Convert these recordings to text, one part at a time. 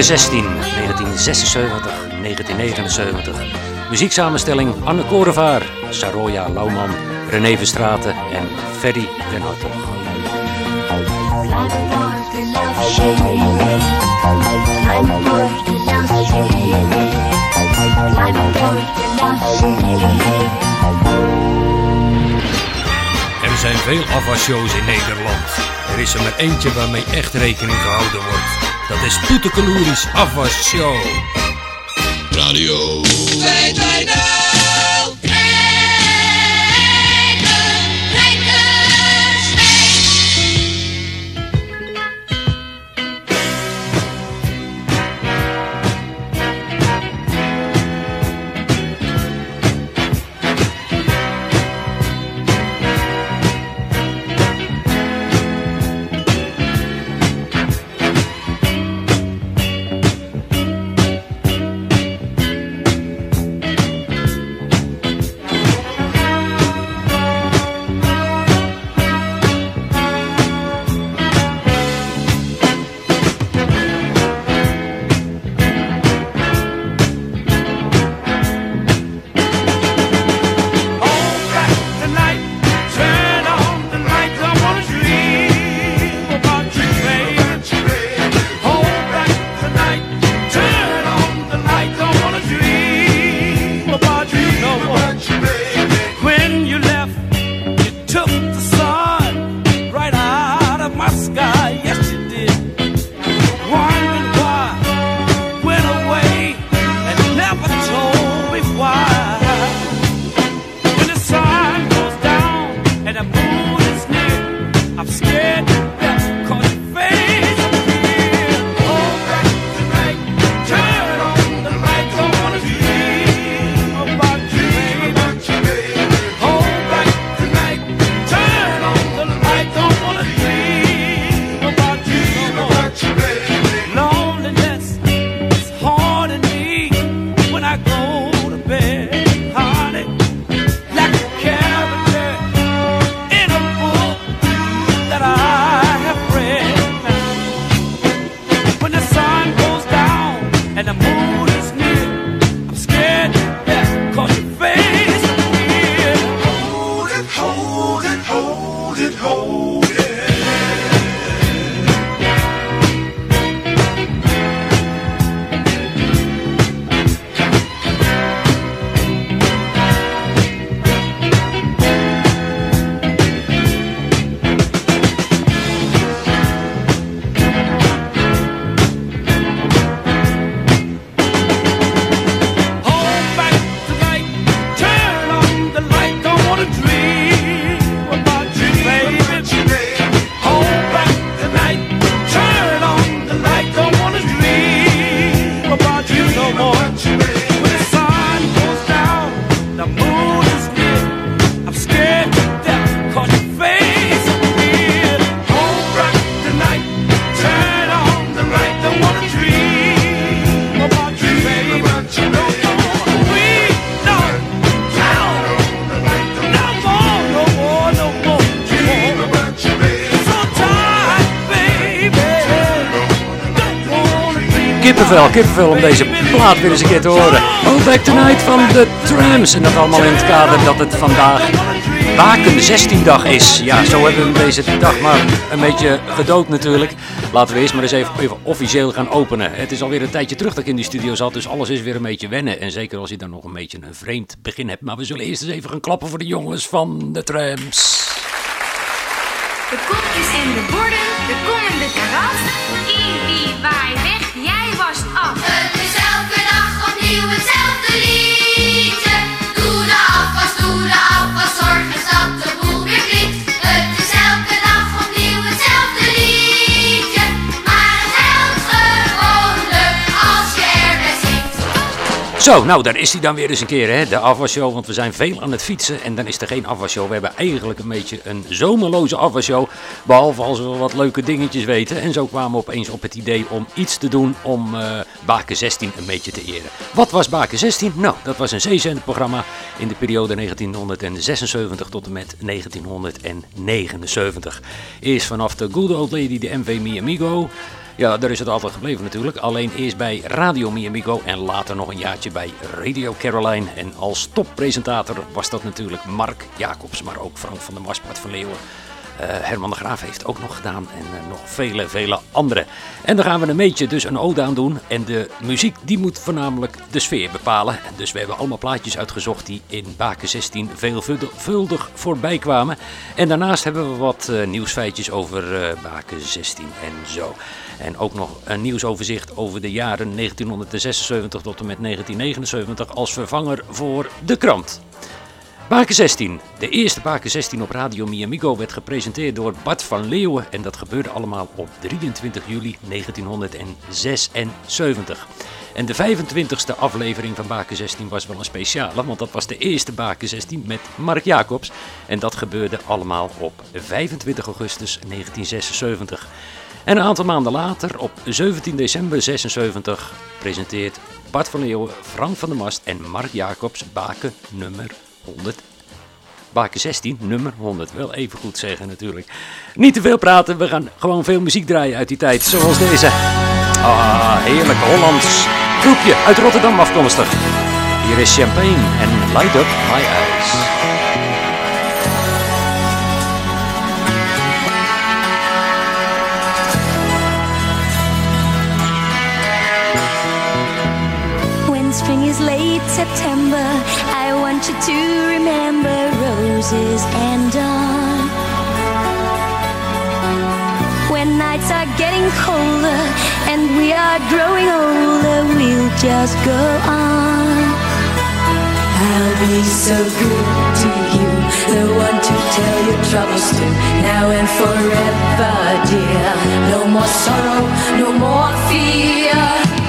Baken 16, 1976, 1979. Muzieksamenstelling Anne Korevaar, Saroya Lauwman, René Verstraten en Ferry den. Er zijn veel afwasshows in Nederland. Er is er maar eentje waarmee echt rekening gehouden wordt. Dat is Toetekeloeris Afwasshow. Radio 220. Kippenvel, kippenvel om deze plaat weer eens een keer te horen. Oh, Back Tonight van de Trams. En dat allemaal in het kader dat het vandaag Waken 16 dag is. Ja, zo hebben we deze dag maar een beetje gedood natuurlijk. Laten we eerst maar eens even, even, officieel gaan openen. Het is alweer een tijdje terug dat ik in die studio zat, dus alles is weer een beetje wennen. En zeker als je dan nog een beetje een vreemd begin hebt. Maar we zullen eerst eens even gaan klappen voor de jongens van de Trams. De kopjes en de borden, de komende karat. In wie waai weg, Het is elke dag opnieuw hetzelfde liedje. Zo, nou daar is hij dan weer eens een keer, hè, de afwasshow. Want we zijn veel aan het fietsen en dan is er geen afwasshow. We hebben eigenlijk een beetje een zomerloze afwasshow. Behalve als we wat leuke dingetjes weten. En zo kwamen we opeens op het idee om iets te doen om eh, Baken 16 een beetje te eren. Wat was Baken 16? Nou, dat was een zeezenderprogramma in de periode 1976 tot en met 1979. Eerst vanaf de Good Old Lady, de MV Mi Amigo. Ja, daar is het altijd gebleven natuurlijk. Alleen eerst bij Radio Miamigo en later nog een jaartje bij Radio Caroline. En als toppresentator was dat natuurlijk Mark Jacobs, maar ook Frank van der Maspart van Leeuwen. Uh, Herman de Graaf heeft ook nog gedaan en uh, nog vele, vele andere. En dan gaan we een beetje dus een ode aan doen. En de muziek die moet voornamelijk de sfeer bepalen. En dus we hebben allemaal plaatjes uitgezocht die in Baken 16 veelvuldig voorbij kwamen. En daarnaast hebben we wat uh, nieuwsfeitjes over Baken 16 en zo. En ook nog een nieuwsoverzicht over de jaren 1976 tot en met 1979 als vervanger voor de krant. Baken 16. De eerste Baken 16 op Radio Miamigo werd gepresenteerd door Bart van Leeuwen en dat gebeurde allemaal op 23 juli 1976. En de 25e aflevering van Baken 16 was wel een speciale, want dat was de eerste Baken 16 met Mark Jacobs. En dat gebeurde allemaal op 25 augustus 1976. En een aantal maanden later, op 17 december 76, presenteert Bart van Leeuwen, Frank van der Mast en Mark Jacobs Baken nummer 100. Baken 16, nummer 100. Wel even goed zeggen natuurlijk. Niet te veel praten, we gaan gewoon veel muziek draaien uit die tijd. Zoals deze. Ah, heerlijk Hollands groepje uit Rotterdam afkomstig. Hier is Champagne en Light Up My Eyes. Late September. I want you to remember roses and dawn. When nights are getting colder and we are growing older, we'll just go on. I'll be so good to you, the one to tell your troubles to, now and forever, dear. No more sorrow, no more fear.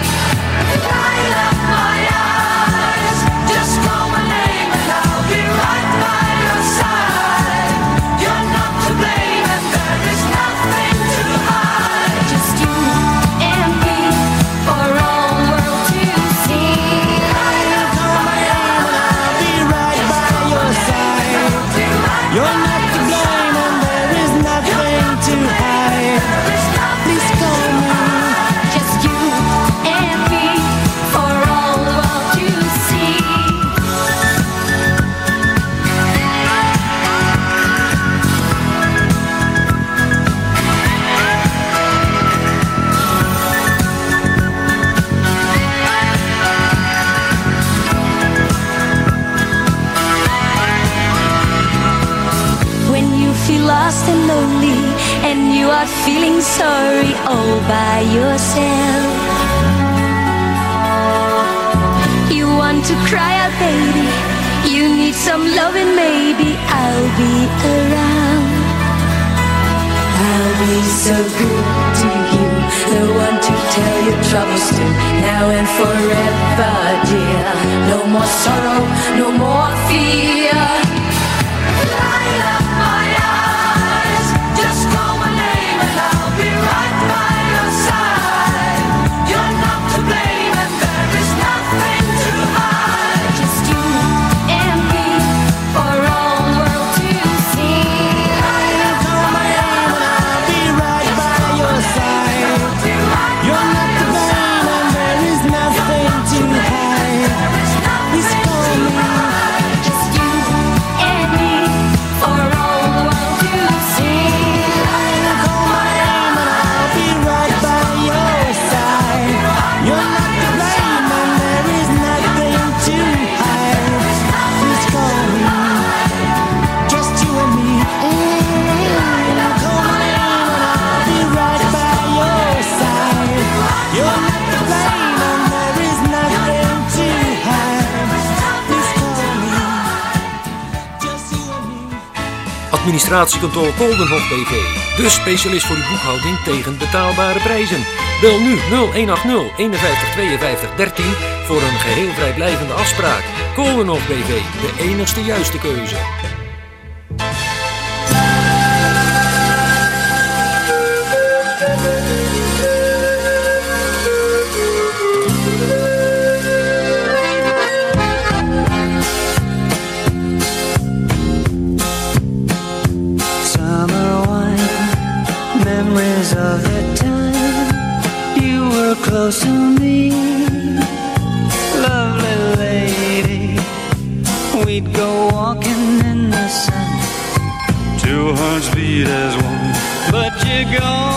You are feeling sorry all by yourself. You want to cry out, baby. You need some loving, maybe I'll be around. I'll be so good to you, the one to tell your troubles to, now and forever, dear. No more sorrow, no more fear. Administratiekantoor Koldenhof BV. De specialist voor uw boekhouding tegen betaalbare prijzen. Bel nu 0180 51 52 13 voor een geheel vrijblijvende afspraak. Koldenhof BV, de enigste juiste keuze. close to me, lovely lady. We'd go walking in the sun, two hearts beat as one, but you're gone.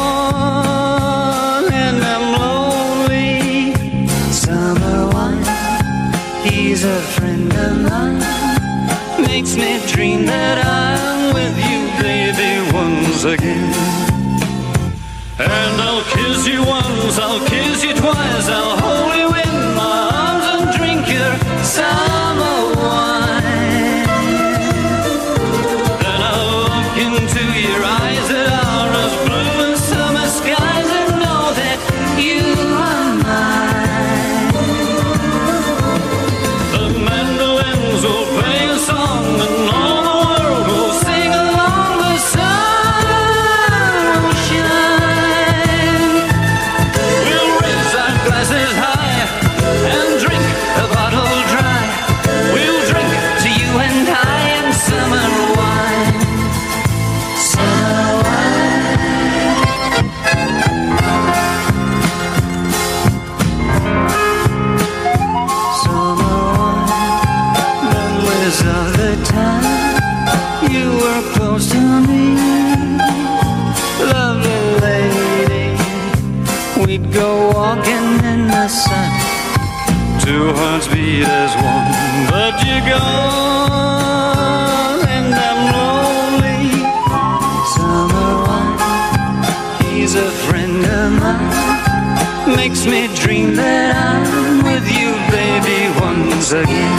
Makes me dream that I'm with you, baby, once again.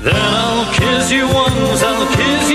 Then I'll kiss you once, I'll kiss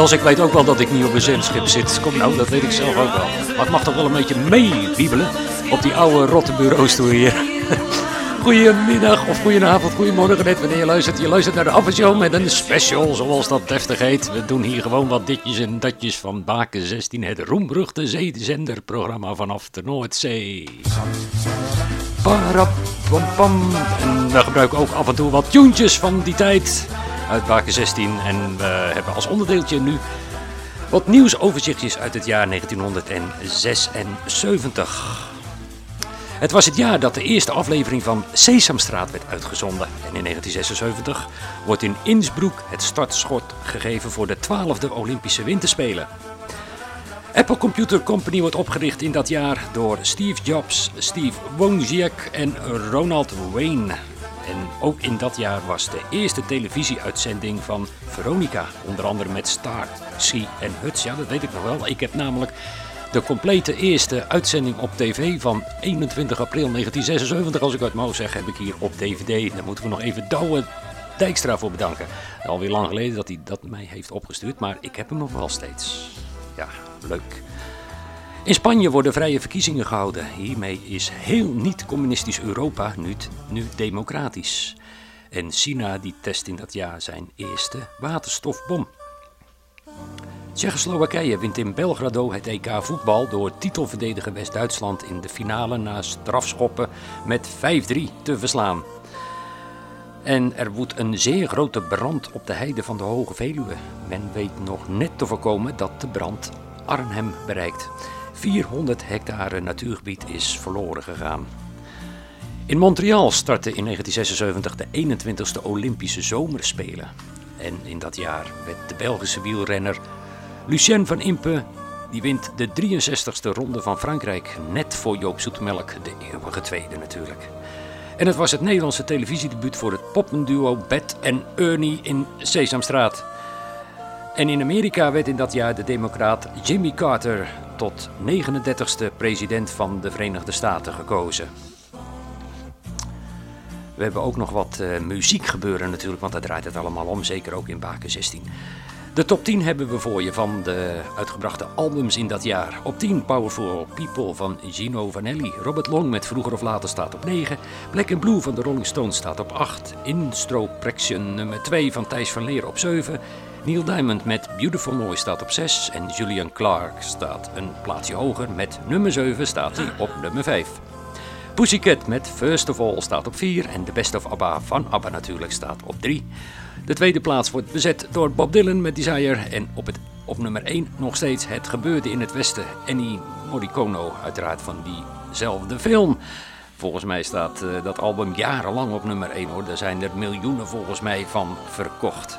Els, ik weet ook wel dat ik niet op een zendschip zit. Kom nou, dat weet ik zelf ook wel. Maar ik mag toch wel een beetje meewiebelen op die oude rotte bureaus hier. Goedemiddag of goedenavond, goedemorgen, net wanneer je luistert. Je luistert naar de Aftershow met een special, zoals dat deftig heet. We doen hier gewoon wat ditjes en datjes van Baken 16, het roemruchte zeezenderprogramma vanaf de Noordzee. Parapam. En we gebruiken ook af en toe wat tuentjes van die tijd uit Baken 16. En we hebben als onderdeeltje nu wat nieuwsoverzichtjes uit het jaar 1976. Het was het jaar dat de eerste aflevering van Sesamstraat werd uitgezonden. En in 1976 wordt in Innsbruck het startschot gegeven voor de 12e Olympische Winterspelen. Apple Computer Company wordt opgericht in dat jaar door Steve Jobs, Steve Wozniak en Ronald Wayne. En ook in dat jaar was de eerste televisieuitzending van Veronica. Onder andere met Star, Sea en Huts. Ja, dat weet ik nog wel. Ik heb namelijk de complete eerste uitzending op tv van 21 april 1976. Als ik uit mijn zeg, heb ik hier op DVD. Daar moeten we nog even Douwe Dijkstra voor bedanken. Alweer lang geleden dat hij dat mij heeft opgestuurd. Maar ik heb hem nog wel steeds. Ja, leuk. In Spanje worden vrije verkiezingen gehouden. Hiermee is heel niet-communistisch Europa nu, nu democratisch. En China die test in dat jaar zijn eerste waterstofbom. Tsjechoslowakije wint in Belgrado het EK voetbal door titelverdediger West-Duitsland in de finale na strafschoppen met 5-3 te verslaan. En er woedt een zeer grote brand op de heide van de Hoge Veluwe. Men weet nog net te voorkomen dat de brand Arnhem bereikt. 400 hectare natuurgebied is verloren gegaan. In Montreal startte in 1976 de 21ste Olympische Zomerspelen. En in dat jaar werd de Belgische wielrenner Lucien van Impe die wint de 63ste ronde van Frankrijk. Net voor Joop Zoetemelk, de eeuwige tweede natuurlijk. En het was het Nederlandse televisiedebuut voor het poppenduo Bet en Ernie in Sesamstraat. En in Amerika werd in dat jaar de democraat Jimmy Carter tot 39ste president van de Verenigde Staten gekozen. We hebben ook nog wat uh, muziek gebeuren natuurlijk, want daar draait het allemaal om, zeker ook in Baken 16. De top 10 hebben we voor je van de uitgebrachte albums in dat jaar. Op 10 Powerful People van Gino Vanelli. Robert Long met Vroeger of Later staat op 9. Black and Blue van de Rolling Stones staat op 8. Instropection nummer 2 van Thijs van Leer op 7. Neil Diamond met Beautiful Noise staat op 6. En Julian Clark staat een plaatsje hoger. Met nummer 7 staat hij op nummer 5. Pussycat met First of All staat op 4 en The Best of ABBA van ABBA natuurlijk staat op 3. De tweede plaats wordt bezet door Bob Dylan met Desire en op, het, op nummer 1 nog steeds Het gebeurde in het Westen. Ennio Morricone uiteraard van diezelfde film. Volgens mij staat uh, dat album jarenlang op nummer 1 hoor. Daar zijn er miljoenen volgens mij van verkocht.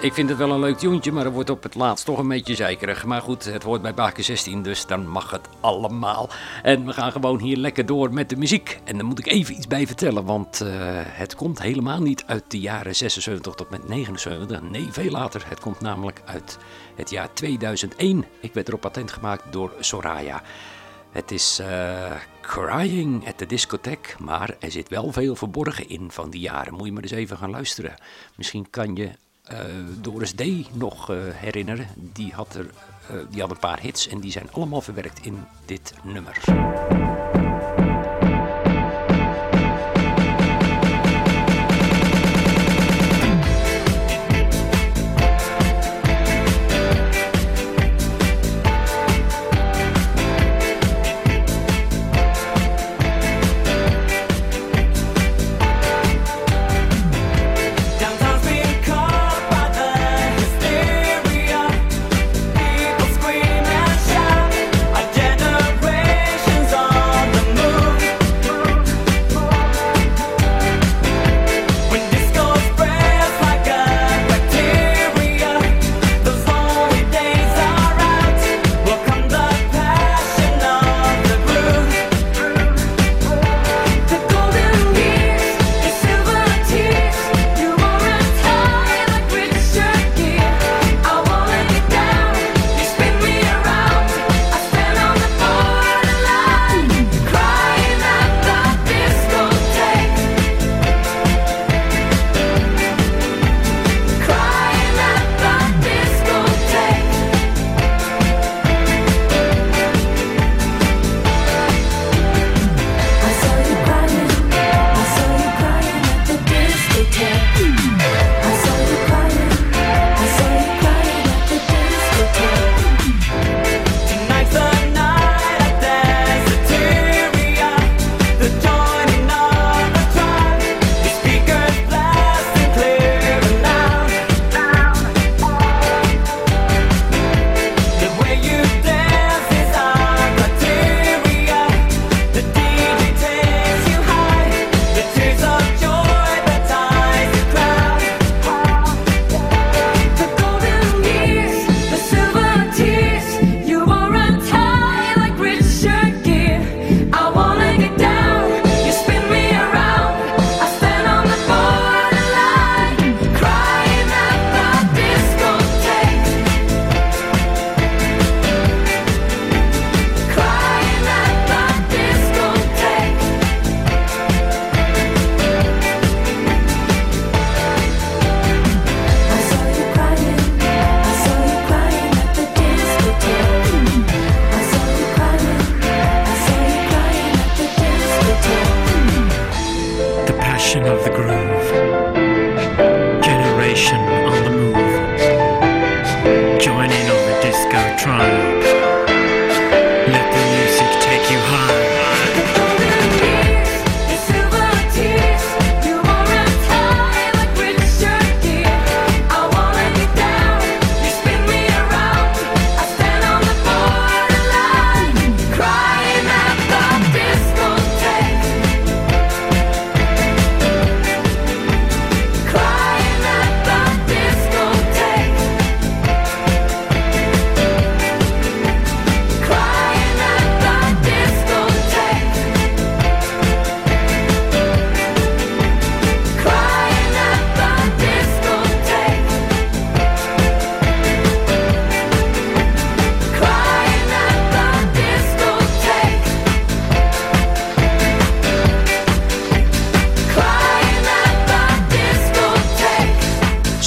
Ik vind het wel een leuk tuentje, maar het wordt op het laatst toch een beetje zeikerig. Maar goed, het hoort bij Baken 16, dus dan mag het allemaal. En we gaan gewoon hier lekker door met de muziek. En daar moet ik even iets bij vertellen, want uh, het komt helemaal niet uit de jaren 76 tot met 79. Nee, veel later. Het komt namelijk uit het jaar 2001. Ik werd erop patent gemaakt door Soraya. Het is uh, Crying at the Discotheque, maar er zit wel veel verborgen in van die jaren. Moet je maar eens even gaan luisteren. Misschien kan je uh, Doris D. nog uh, herinneren. Die had, er, uh, die had een paar hits en die zijn allemaal verwerkt in dit nummer.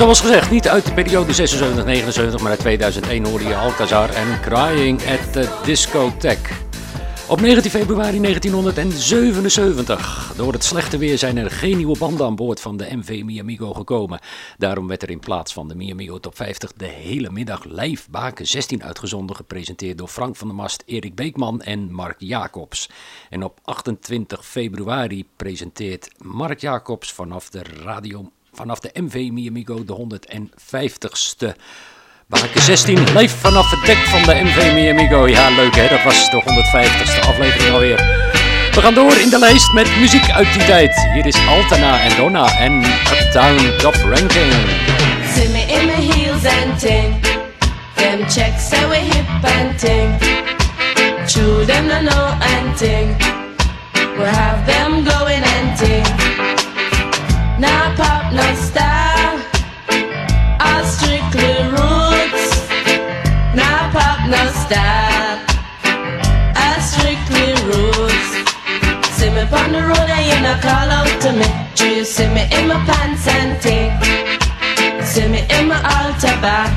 Zoals gezegd, niet uit de periode 76-79, maar uit 2001 hoorde je Alcazar en Crying at the Discotheque. Op 19 februari 1977. Door het slechte weer zijn er geen nieuwe banden aan boord van de MV Miamigo gekomen. Daarom werd er in plaats van de Miamigo Top 50 de hele middag live Baken 16 uitgezonden, gepresenteerd door Frank van der Mast, Erik Beekman en Mark Jacobs. En op 28 februari presenteert Mark Jacobs vanaf de radio, vanaf de MV Miamigo de 150ste. Baken 16, live vanaf het dek van de MV Miamigo. Ja, leuk hè, dat was de 150ste aflevering alweer. We gaan door in de lijst met muziek uit die tijd. Hier is Altana en Donna en Uptown Top Ranking. See me in my heels and ting. Them checks say we hip and ting. True them no and ting. Have them going style. All strictly rules. See me on the road and you not call out to me. Do you see me in my pants and ting? See me in my altar back.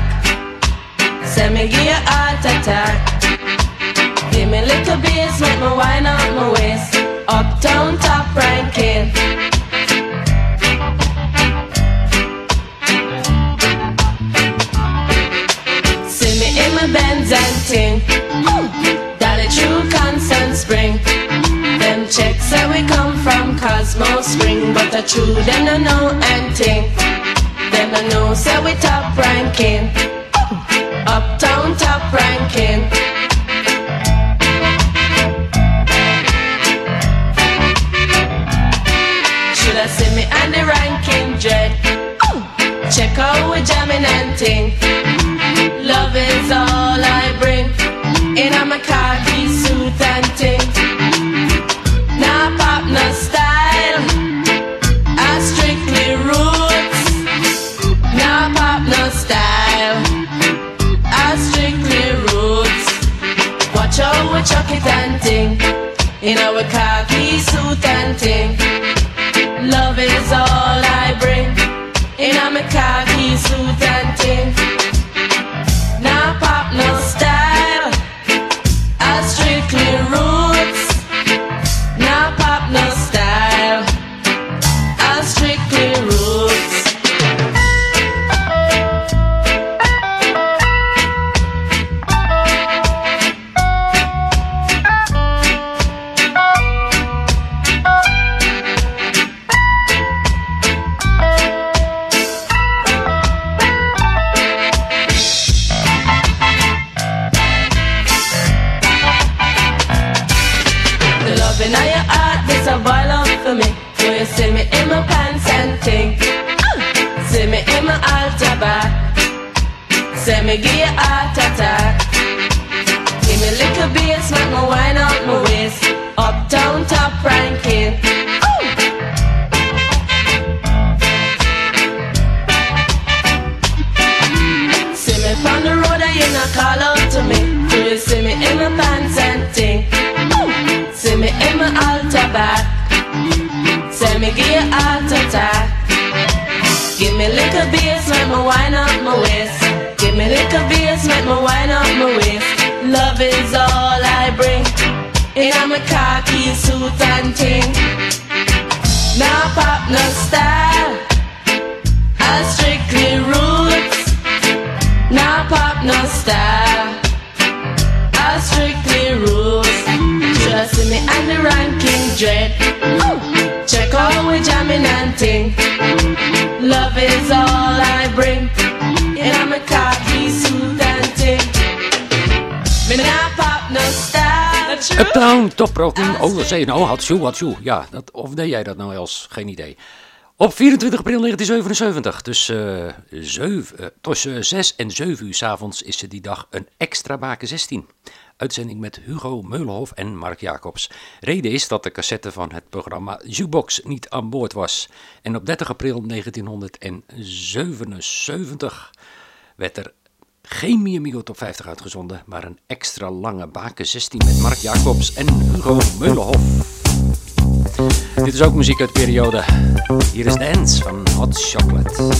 Say me give you heart attack. Give me little bass, make me wine out my waist. Uptown say we come from Cosmo Spring, but the true them no know and ting. Them no know say we top ranking. Uptown top ranking. Should I see me on the ranking dread? Check out we jamming and ting. Love is all I bring. In my khaki In our khaki suit and ting. Love is all I bring. In my khaki suit and ting. Bass, make me wine up my waist. Give me little bass, make me wine up my waist. Love is all I bring. In my khaki suit and ting. Now pop no style. I strictly roots. Now pop no style. I strictly rules. Trust me and the ranking dread. Check out we jamming and ting. Love is all I bring. And I'm a khaki suit and ting. Me now pop no style. Uptown Top Ranking. Oh, wat zei je nou? Hatsjoe, hatsjoe. Ja, dat, of deed jij dat nou Els? Geen idee. Op 24 april 1977, dus eh, eh, tussen 6 en 7 uur 's avonds, is er die dag een extra Baken 16. Uitzending met Hugo Meulenhof en Mark Jacobs. Reden is dat de cassette van het programma Jukebox niet aan boord was. En op 30 april 1977 werd er geen Miamigo Top 50 uitgezonden, maar een extra lange Baken 16 met Mark Jacobs en Hugo Meulenhof. Dit is ook muziek uit de periode. Hier is Dance van Hot Chocolate.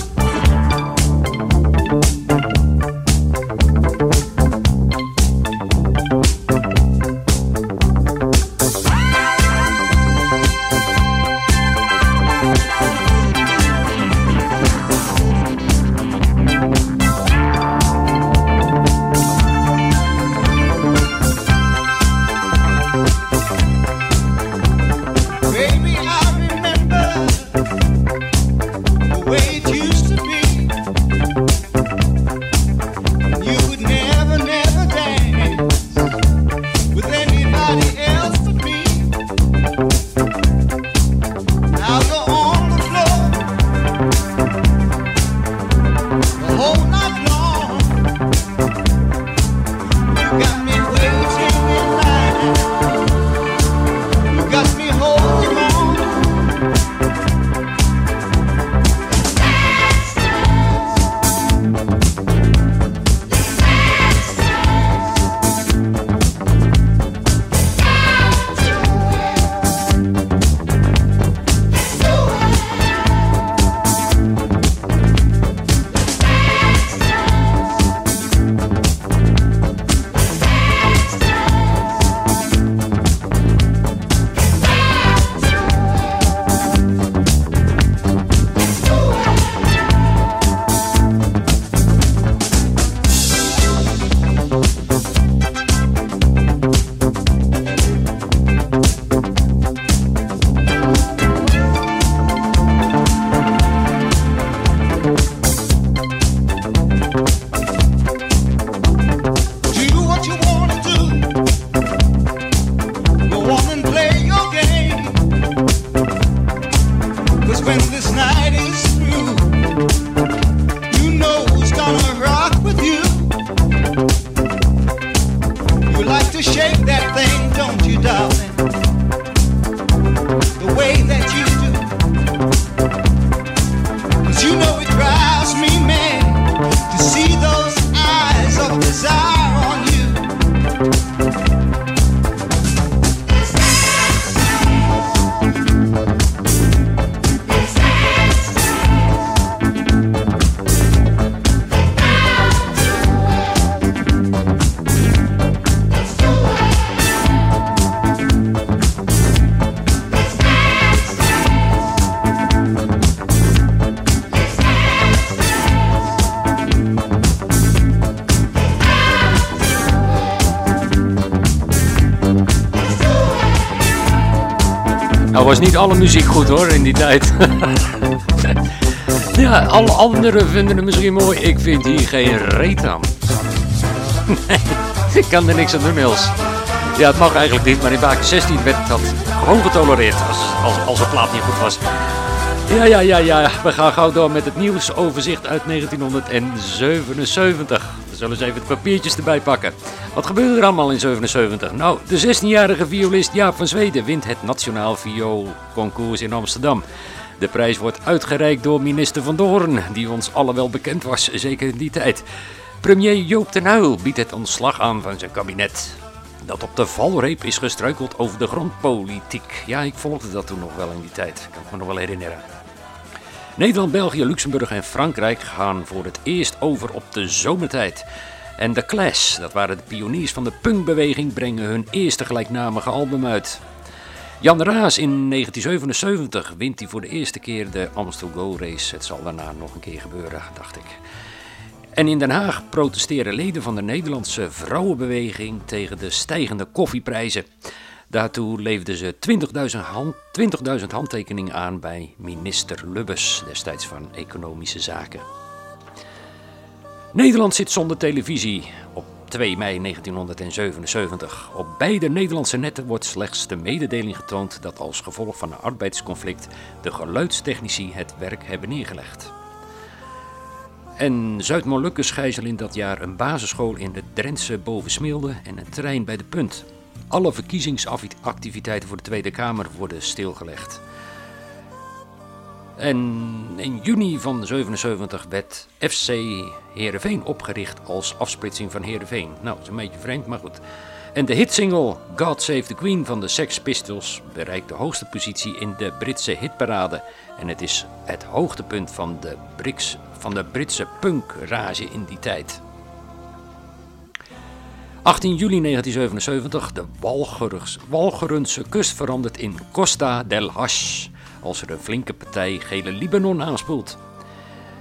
Was niet alle muziek goed hoor in die tijd. ja, alle anderen vinden het misschien mooi. Ik vind hier geen reet aan. Nee, ik kan er niks aan doen, Niels. Ja, het mag eigenlijk niet, maar in Baken 16 werd dat gewoon getolereerd als, als, als een plaat niet goed was. Ja, ja, ja, ja. We gaan gauw door met het nieuwsoverzicht uit 1977. We zullen eens even de papiertjes erbij pakken. Wat gebeurde er allemaal in 77? Nou, de 16-jarige violist Jaap van Zweden wint het Nationaal Vioolconcours in Amsterdam. De prijs wordt uitgereikt door minister Van Doorn, die ons allen wel bekend was, zeker in die tijd. Premier Joop ten Uyl biedt het ontslag aan van zijn kabinet. Dat op de valreep is gestruikeld over de grondpolitiek. Ja, ik volgde dat toen nog wel in die tijd. Kan ik me nog wel herinneren. Nederland, België, Luxemburg en Frankrijk gaan voor het eerst over op de zomertijd. En The Clash, dat waren de pioniers van de punkbeweging, brengen hun eerste gelijknamige album uit. Jan Raas in 1977 wint hij voor de eerste keer de Amstel Go Race. Het zal daarna nog een keer gebeuren, dacht ik. En in Den Haag protesteren leden van de Nederlandse vrouwenbeweging tegen de stijgende koffieprijzen. Daartoe leefden ze 20.000 hand, 20.000 handtekeningen aan bij minister Lubbers, destijds van Economische Zaken. Nederland zit zonder televisie op 2 mei 1977. Op beide Nederlandse netten wordt slechts de mededeling getoond dat als gevolg van een arbeidsconflict de geluidstechnici het werk hebben neergelegd. En Zuid-Molukkers gijzelen in dat jaar een basisschool in de Drentse Bovensmeelde en een trein bij de Punt. Alle verkiezingsactiviteiten voor de Tweede Kamer worden stilgelegd. En in juni van 77 werd FC Heerenveen opgericht als afsplitsing van Heerenveen. Nou, dat is een beetje vreemd, maar goed. En de hitsingle God Save the Queen van de Sex Pistols bereikt de hoogste positie in de Britse hitparade. En het is het hoogtepunt van de, Brits, van de Britse punkrage in die tijd. 18 juli 1977, de Walcherense kust verandert in Costa del Hash. Als er een flinke partij gele Libanon aanspoelt.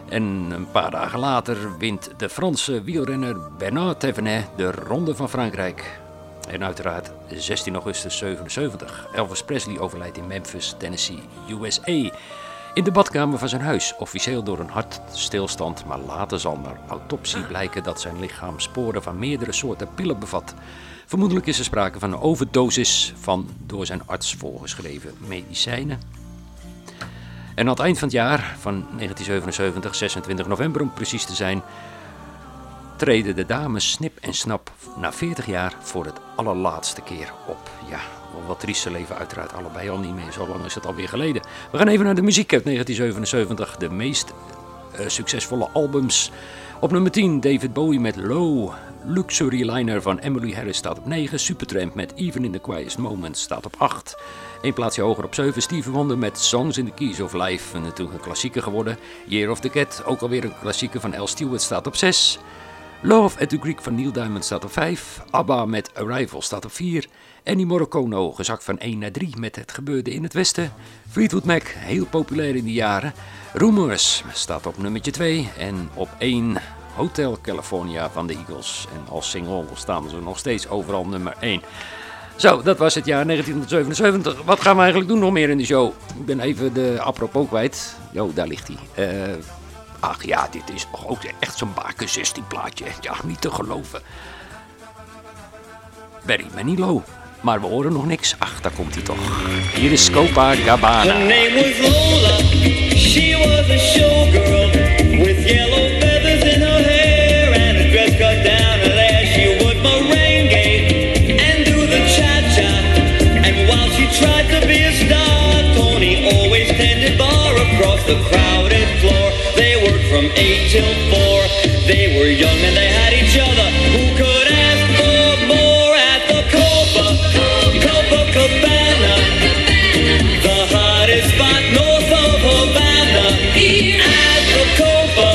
En een paar dagen later wint de Franse wielrenner Bernard Thévenet de Ronde van Frankrijk. En uiteraard 16 augustus 77. Elvis Presley overlijdt in Memphis, Tennessee, USA. In de badkamer van zijn huis, officieel door een hartstilstand, maar later zal naar autopsie blijken dat zijn lichaam sporen van meerdere soorten pillen bevat. Vermoedelijk is er sprake van een overdosis van door zijn arts voorgeschreven medicijnen. En aan het eind van het jaar, van 1977, 26 november om precies te zijn, treden de dames Snip en Snap na 40 jaar voor het allerlaatste keer op. Ja, wat trieste leven uiteraard allebei al niet meer, zo lang is het alweer geleden. We gaan even naar de muziek uit 1977, de meest eh, succesvolle albums. Op nummer 10 David Bowie met Low, Luxury Liner van Emily Harris staat op 9, Supertramp met Even in the Quietest Moments staat op 8. Eén plaatsje hoger op 7, Stevie Wonder met Songs in the Keys of Life, natuurlijk een klassieker geworden. Year of the Cat, ook alweer een klassieker van L. Stewart, staat op 6. Love at the Greek van Neil Diamond staat op 5. ABBA met Arrival staat op 4. Ennio Morricone gezakt van 1 naar 3 met Het gebeurde in het Westen. Fleetwood Mac, heel populair in die jaren. Rumors staat op nummertje 2. En op 1 Hotel California van de Eagles. En als single staan ze nog steeds overal nummer 1. Zo, dat was het jaar 1977. Wat gaan we eigenlijk doen nog meer in de show? Ik ben even de apropos kwijt. Jo, daar ligt hij. Eh, ach ja, dit is toch ook echt zo'n Baken 16 plaatje. Ja, niet te geloven. Barry Manilow. Maar we horen nog niks. Ach, daar komt hij toch. Hier is Copacabana. Her name was. She was a showgirl with yellow the crowded floor. They worked from eight till four. They were young and they had each other. Who could ask for more at the Copa, Copacabana? The hottest spot north of Havana At the Copa,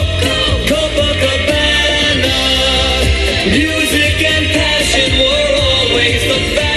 Copacabana Music and passion were always the fashion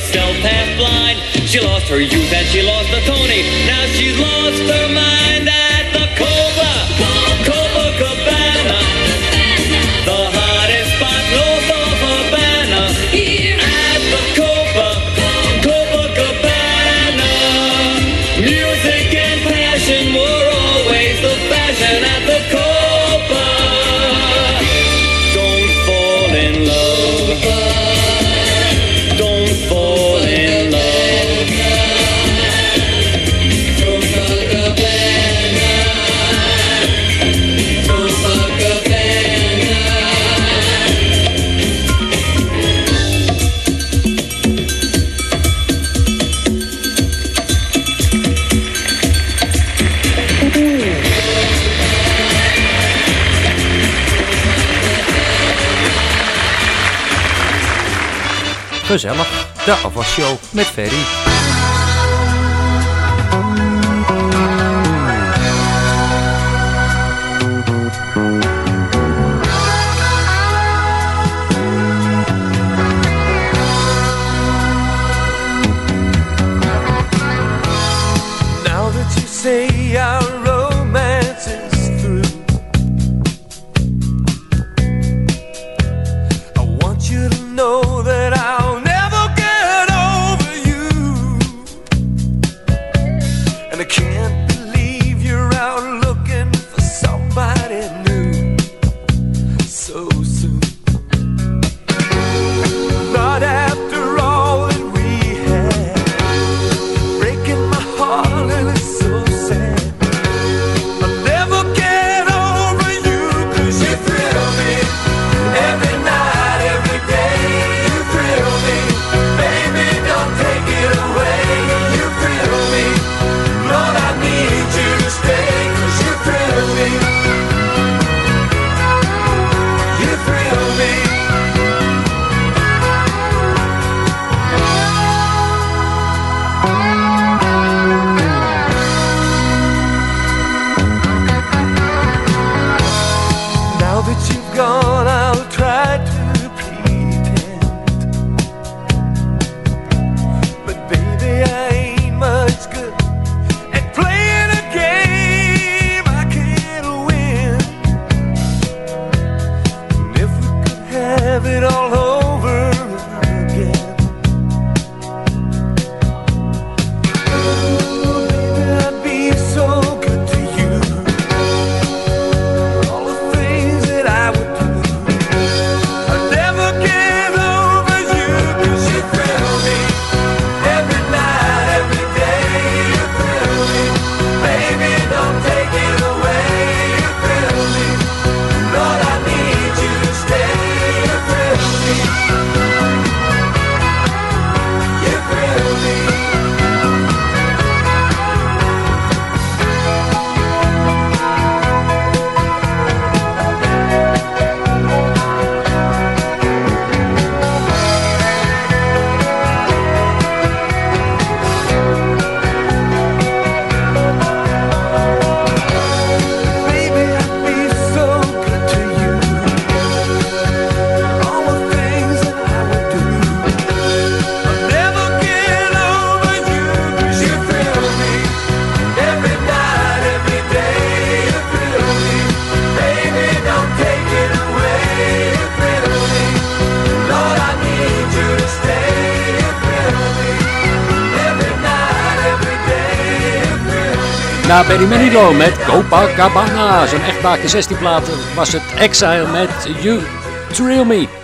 herself half blind. She lost her youth and she lost the Tony. Now she's lost her mind. Gezellig, de Avas Show met Ferry. Naar Benny Manilow met Copacabana. Zo'n echt Baken 16 plaat was het Exile met You Thrill Me.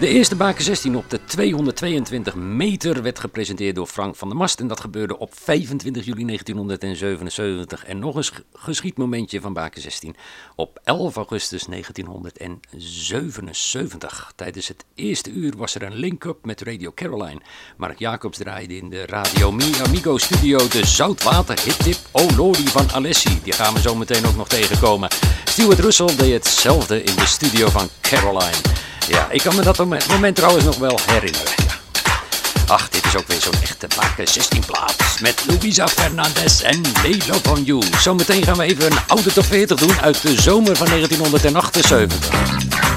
De eerste Baken 16 op de 222 meter werd gepresenteerd door Frank van der Mast. En dat gebeurde op 25 juli 1977. En nog een sch- geschiedmomentje van Baken 16 op 11 augustus 1977. Tijdens het eerste uur was er een link-up met Radio Caroline. Mark Jacobs draaide in de Radio Mi Amigo studio de Zoutwater hittip Lordy van Alessi. Die gaan we zo meteen ook nog tegenkomen. Stuart Russell deed hetzelfde in de studio van Caroline. Ja, ik kan me dat moment moment trouwens nog wel herinneren. Ach, dit is ook weer zo'n echte bakken 16 plaats met Luisa Fernandez en Lay Love on You. Zometeen gaan we even een oude top 40 doen uit de zomer van 1978.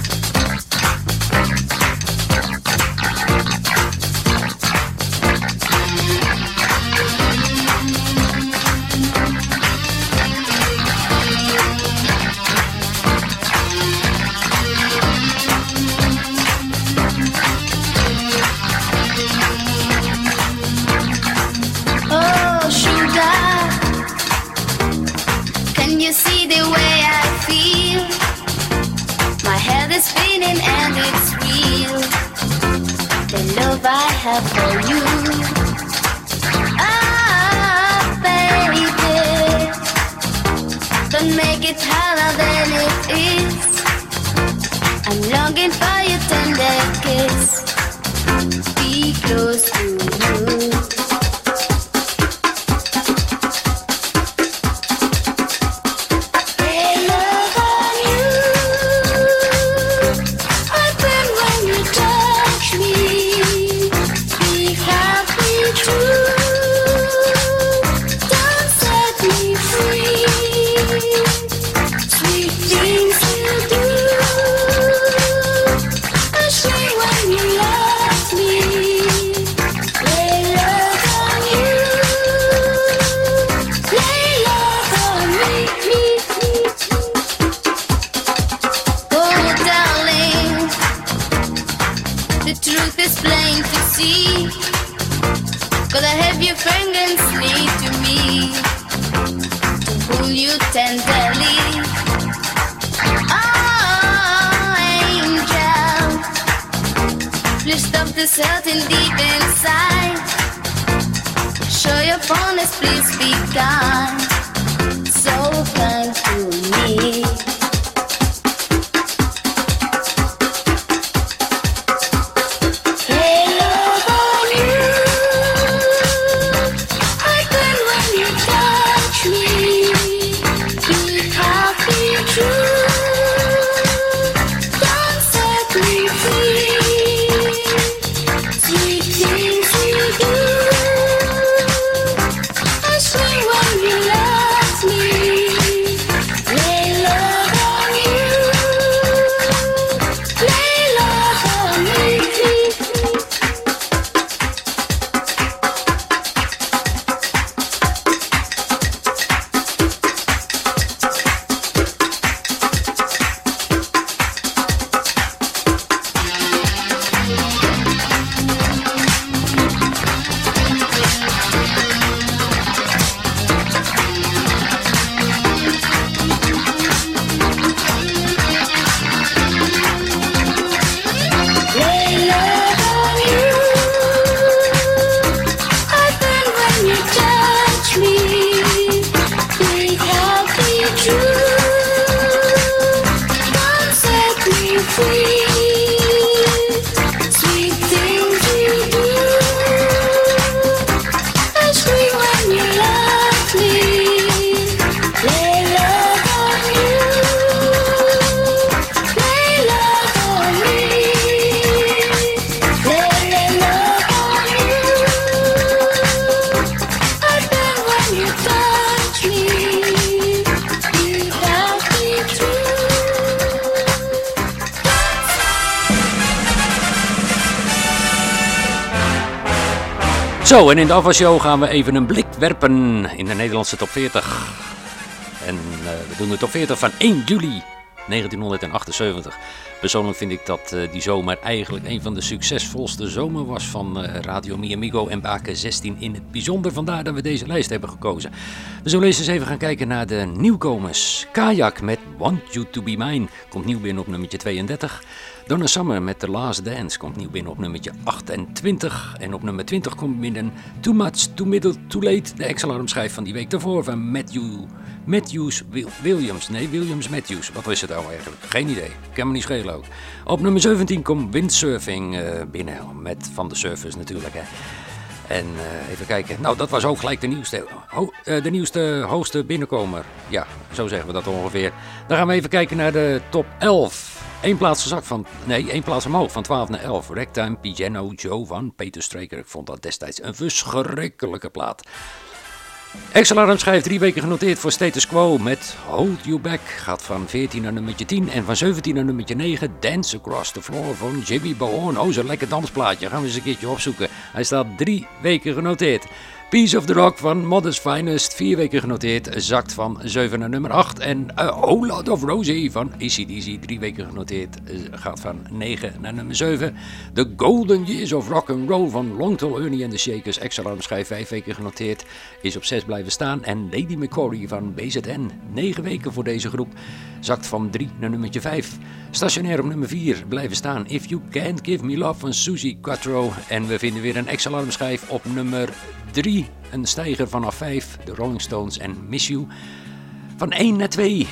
Have for you. Ah, baby, don't make it harder than it is. I'm longing for your tender kiss. Be close to tenderly. Oh, angel, please stop this hurting deep inside. Show your fondness, please be kind. So kind En in de afwasshow gaan we even een blik werpen in de Nederlandse top 40. En eh, we doen de top 40 van 1 juli 1978. Persoonlijk vind ik dat eh, die zomer eigenlijk een van de succesvolste zomer was van eh, Radio Mi Amigo en Baken 16 in het bijzonder. Vandaar dat we deze lijst hebben gekozen. We zullen eens eens even gaan kijken naar de nieuwkomers. Kajak met Want You To Be Mine komt nieuw binnen op nummertje 32. Donna Summer met The Last Dance komt nieuw binnen op nummertje 28. En op nummer 20 komt binnen Too Much, Too Middle, Too Late. De ex-alarmschijf van die week daarvoor van Matthew, Matthews Wil- Williams. Nee, Williams Matthews. Wat is het nou eigenlijk? Geen idee. Kan me niet schelen ook. Op nummer 17 komt Windsurfing eh, binnen. Met Van de Surfers natuurlijk. Hè. En eh, even kijken. Nou, dat was ook gelijk de nieuwste, ho- eh, de nieuwste hoogste binnenkomer. Ja, zo zeggen we dat ongeveer. Dan gaan we even kijken naar de top 11. Eén plaats gezakt van, nee, één plaats omhoog van 12 naar 11. Ragtime Piano Joe van Peter Straker. Ik vond dat destijds een verschrikkelijke plaat. Ex-alarm schrijft drie weken genoteerd voor Status Quo met Hold You Back. Gaat van 14 naar nummertje 10 en van 17 naar nummertje 9 Dance Across the Floor van Jimmy Bowen. Oh, zo'n lekker dansplaatje. Gaan we eens een keertje opzoeken. Hij staat drie weken genoteerd. Piece of the Rock van Modest Finest, vier weken genoteerd, zakt van 7 naar nummer 8. En uh, Oh Lord of Rosie van ACDC, drie weken genoteerd, eh, gaat van 9 naar nummer 7. The Golden Years of Rock and Roll van Long Tall and the Shakers, ex-alarm schijf, vijf weken genoteerd, is op 6 blijven staan. En Lady McCory van BZN, 9 weken voor deze groep, zakt van 3 naar nummertje 5. Stationair op nummer 4 blijven staan If You Can't Give Me Love van Suzy Quattro. En we vinden weer een ex-alarm schijf op nummer 3. Een stijger vanaf 5, de Rolling Stones en Miss You. Van 1 naar 2.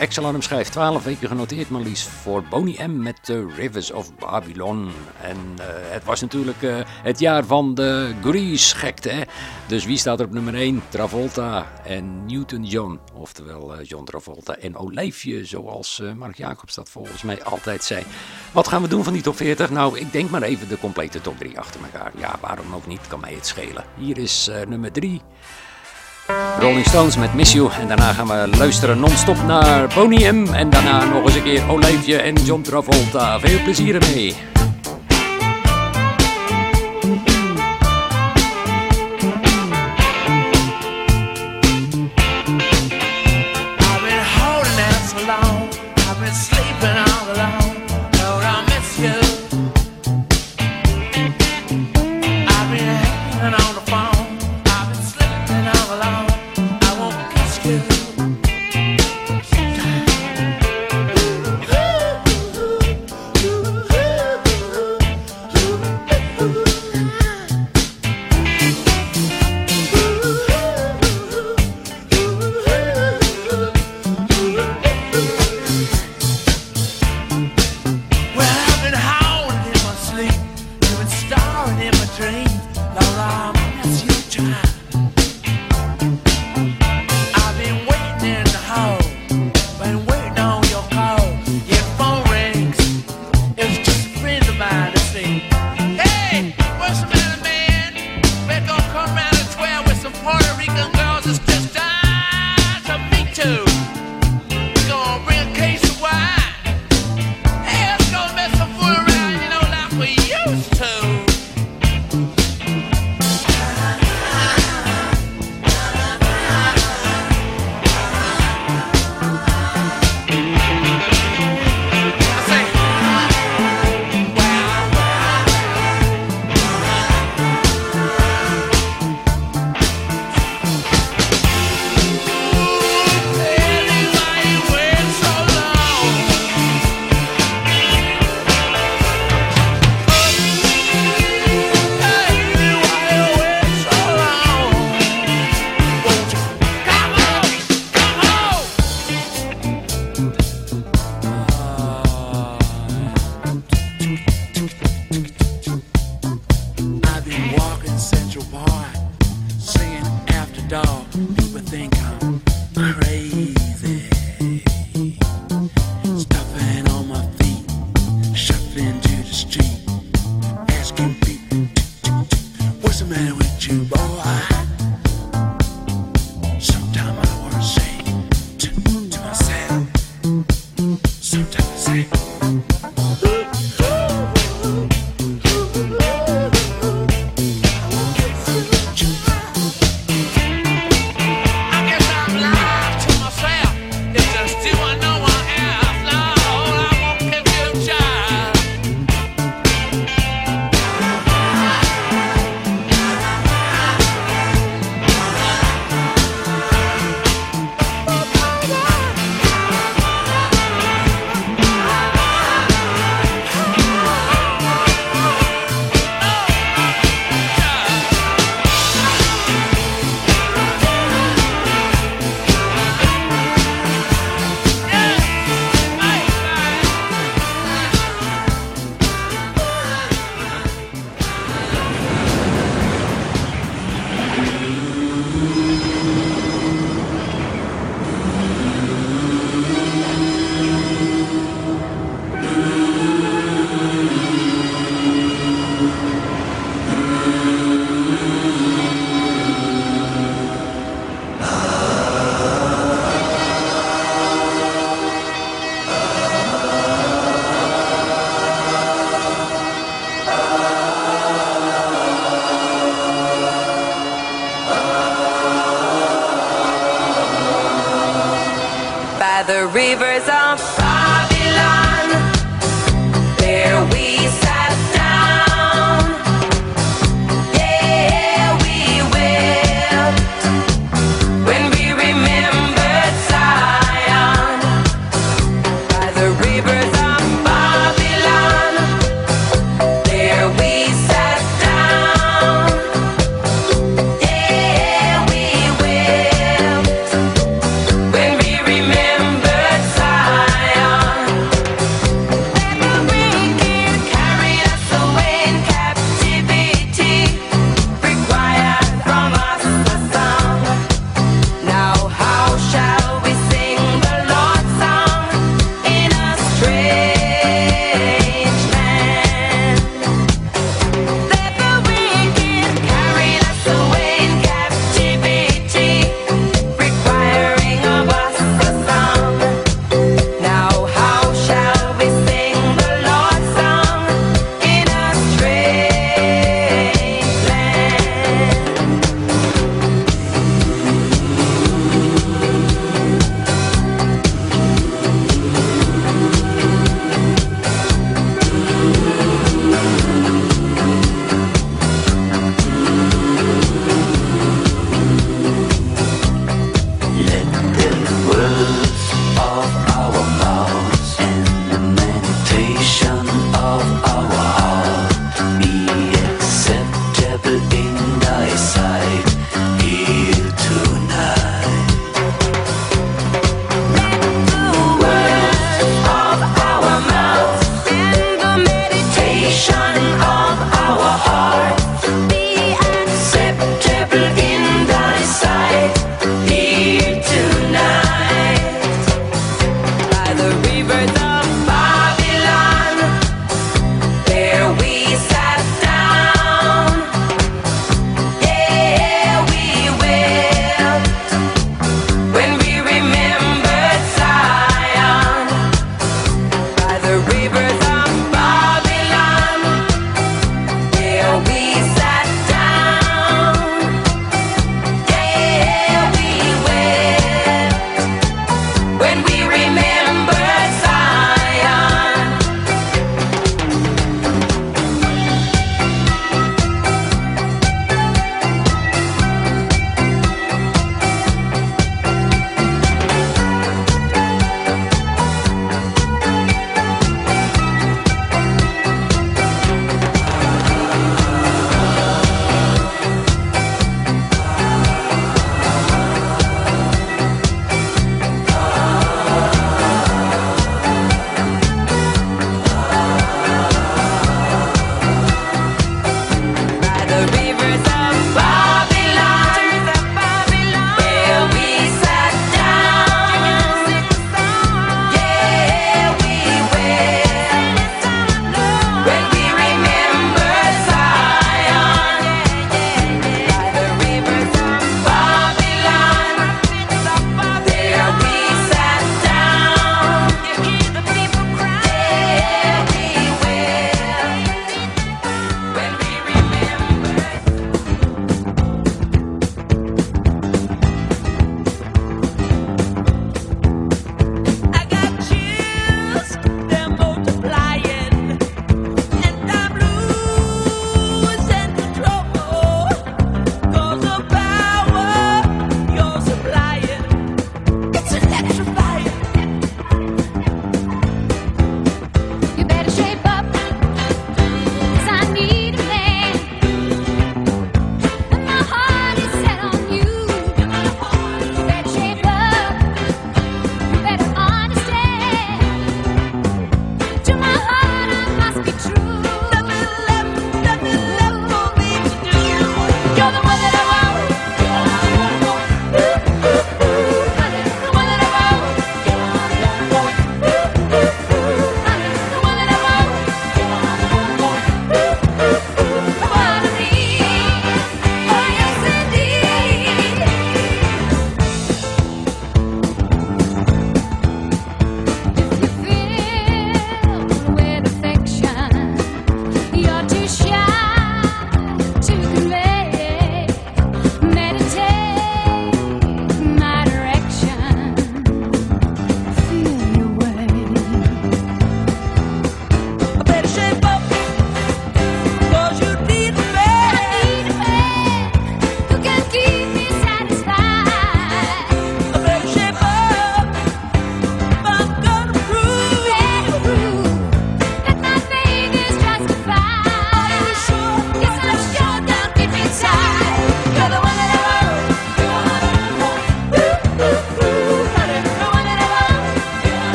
Ex-alarm schrijft 12 weken genoteerd, maar liefst voor Boney M met The Rivers of Babylon. En eh, het was natuurlijk eh, het jaar van de Grease-gekte. hè. Dus wie staat er op nummer 1? Travolta en Newton John. Oftewel eh, John Travolta en Olijfje, zoals Mark Jacobs dat volgens mij altijd zei. Wat gaan we doen van die top 40? Nou, ik denk maar even de complete top 3 achter elkaar. Ja, waarom ook niet? Kan mij het schelen. Hier is nummer 3. Rolling Stones met Miss You. En daarna gaan we luisteren non-stop naar Boney M. En daarna nog eens een keer Olijfje en John Travolta. Veel plezier ermee.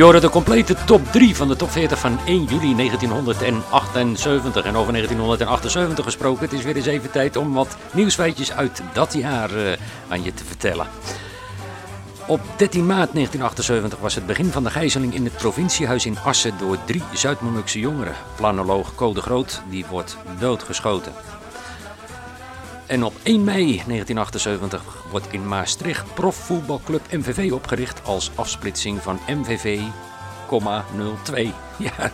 Je de complete top 3 van de top 40 van 1 juli 1978. En over 1978 gesproken, het is weer eens even tijd om wat nieuwsfeitjes uit dat jaar eh, aan je te vertellen. Op 13 maart 1978 was het begin van de gijzeling in het provinciehuis in Assen door drie Zuid-Molukse jongeren. Planoloog Code Groot, die wordt doodgeschoten. En op 1 mei 1978 wordt in Maastricht profvoetbalclub MVV opgericht als afsplitsing van MVV, 02. Ja,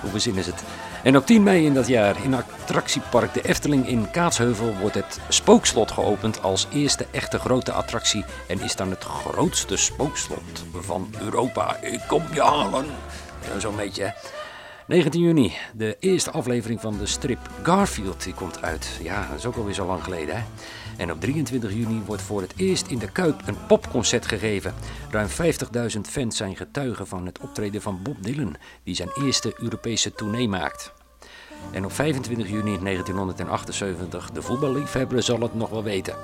hoe bezin is het? En op 10 mei in dat jaar in attractiepark de Efteling in Kaatsheuvel wordt het Spookslot geopend als eerste echte grote attractie en is dan het grootste spookslot van Europa. Ik kom je halen. Zo'n beetje. Hè. 19 juni, de eerste aflevering van de strip Garfield, die komt uit. Ja, dat is ook alweer zo lang geleden, hè? En op 23 juni wordt voor het eerst in de Kuip een popconcert gegeven. Ruim 50.000 fans zijn getuigen van het optreden van Bob Dylan, die zijn eerste Europese tournee maakt. En op 25 juni 1978, de voetballiefhebber zal het nog wel weten.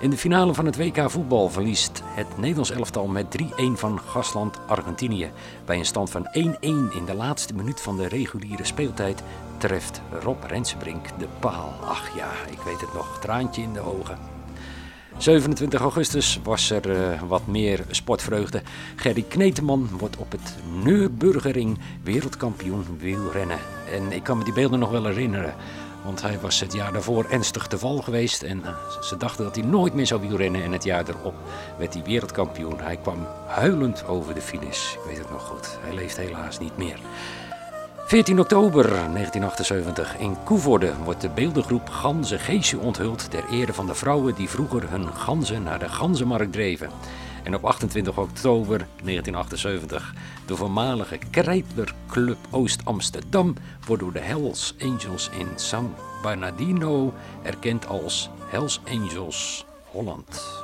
In de finale van het WK voetbal verliest het Nederlands elftal met 3-1 van gastland Argentinië. Bij een stand van 1-1 in de laatste minuut van de reguliere speeltijd treft Rob Rensenbrink de paal. Ach ja, ik weet het nog, traantje in de ogen. 27 augustus was er eh, wat meer sportvreugde. Gerry Kneteman wordt op het Nürburgring wereldkampioen wielrennen. En ik kan me die beelden nog wel herinneren. Want hij was het jaar daarvoor ernstig te val geweest. En eh, ze dachten dat hij nooit meer zou wielrennen. En het jaar erop werd hij wereldkampioen. Hij kwam huilend over de finish. Ik weet het nog goed. Hij leeft helaas niet meer. 14 oktober 1978 in Koevoorde wordt de beeldengroep Ganzen Geesje onthuld ter ere van de vrouwen die vroeger hun ganzen naar de ganzenmarkt dreven. En op 28 oktober 1978 de voormalige Krijtler Club Oost-Amsterdam wordt door de Hells Angels in San Bernardino erkend als Hells Angels Holland.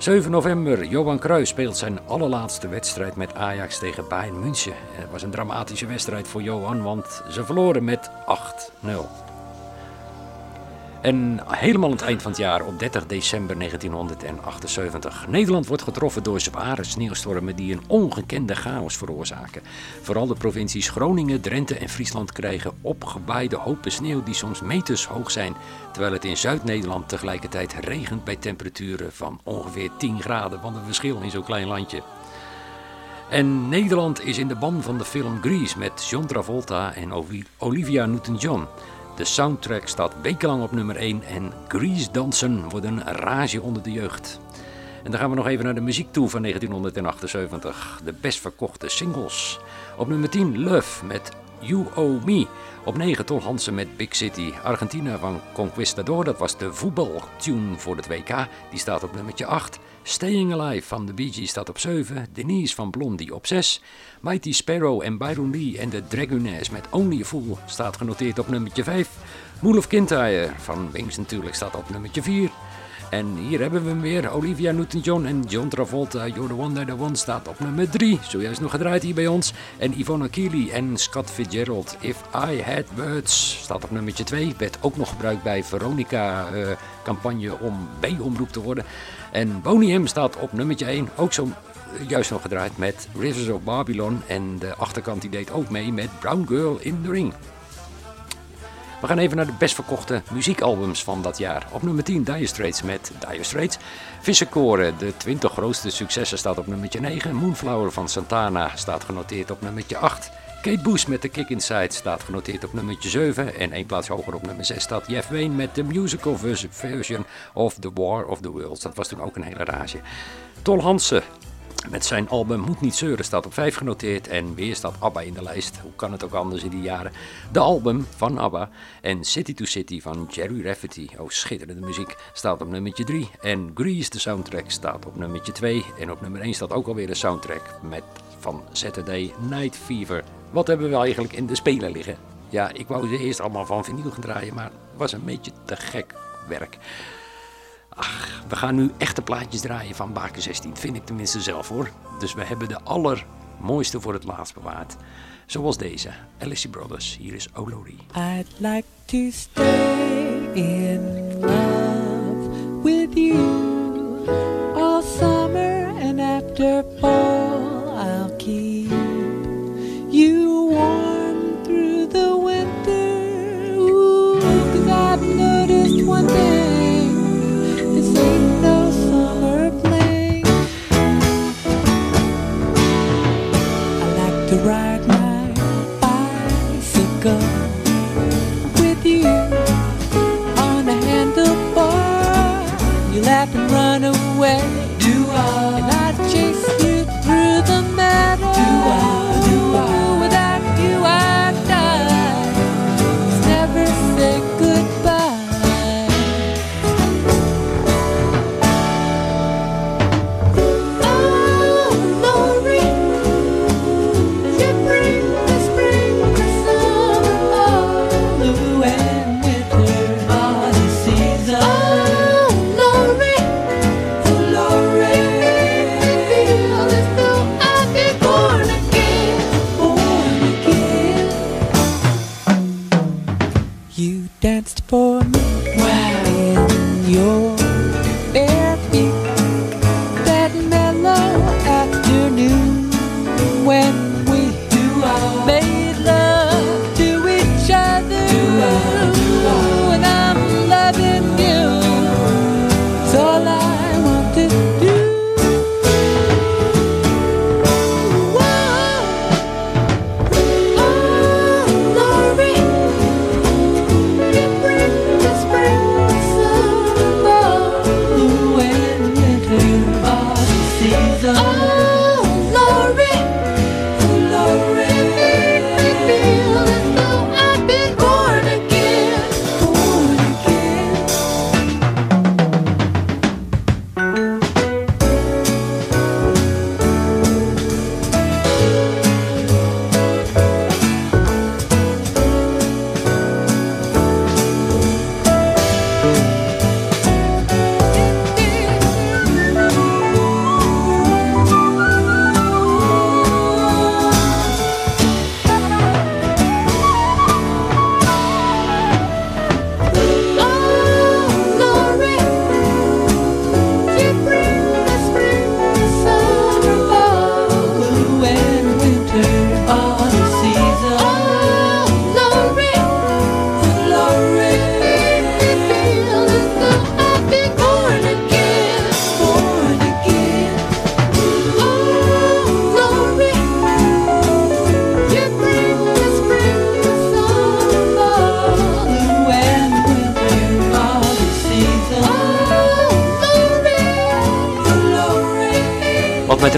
7 november, Johan Cruijff speelt zijn allerlaatste wedstrijd met Ajax tegen Bayern München. Het was een dramatische wedstrijd voor Johan, want ze verloren met 8-0. En helemaal aan het eind van het jaar, op 30 december 1978. Nederland wordt getroffen door zware sneeuwstormen die een ongekende chaos veroorzaken. Vooral de provincies Groningen, Drenthe en Friesland krijgen opgebaaide hopen sneeuw die soms meters hoog zijn. Terwijl het in Zuid-Nederland tegelijkertijd regent bij temperaturen van ongeveer 10 graden. Wat een verschil in zo'n klein landje. En Nederland is in de ban van de film Grease met John Travolta en Olivia Newton-John. De soundtrack staat wekenlang op nummer 1 en Grease dansen wordt een rage onder de jeugd. En dan gaan we nog even naar de muziek toe van 1978. De best verkochte singles. Op nummer 10 Love met You Owe Me. Op 9 Tol Hansen met Big City. Argentina van Conquistador, dat was de voetbaltune voor het WK. Die staat op nummertje 8. Staying Alive van de Bee Gees staat op 7. Denise van Blondie op 6. Mighty Sparrow en Byron Lee en de Dragonaires met Only a Fool staat genoteerd op nummertje 5. Moel of Kintyre van Wings natuurlijk staat op nummertje 4. En hier hebben we hem weer. Olivia Newton-John en John Travolta. You're the one that I want staat op nummer 3. Zojuist nog gedraaid hier bij ons. En Yvonne Keely en Scott Fitzgerald. If I Had Words staat op nummertje 2. Werd ook nog gebruikt bij Veronica eh, campagne om B-omroep te worden. En Boney M staat op nummertje 1. Ook zo juist nog gedraaid met Rivers of Babylon. En de achterkant die deed ook mee met Brown Girl in the Ring. We gaan even naar de best verkochte muziekalbums van dat jaar. Op nummer 10 Dire Straits met Dire Straits. Vissenkoren, de 20 grootste successen, staat op nummertje 9. Moonflower van Santana staat genoteerd op nummertje 8. Kate Bush met The Kick Inside staat genoteerd op nummertje 7. En één plaats hoger op nummer 6 staat Jeff Wayne met de musical vers- version of The War of the Worlds. Dat was toen ook een hele rage. Tol Hansen met zijn album Moet Niet Zeuren staat op 5 genoteerd en weer staat ABBA in de lijst. Hoe kan het ook anders in die jaren? De album van ABBA en City to City van Jerry Rafferty. Oh, schitterende muziek. Staat op nummertje 3. En Grease, de soundtrack, staat op nummertje 2. En op nummer 1 staat ook alweer de soundtrack met, van Saturday Night Fever. Wat hebben we eigenlijk in de speler liggen? Ja, ik wou ze eerst allemaal van vinyl gaan draaien, maar het was een beetje te gek werk. Ach, we gaan nu echte plaatjes draaien van Baken 16. Vind ik tenminste zelf hoor. Dus we hebben de allermooiste voor het laatst bewaard. Zoals deze. Alice Brothers. Hier is Olori. I'd like to stay in love with you all summer and after.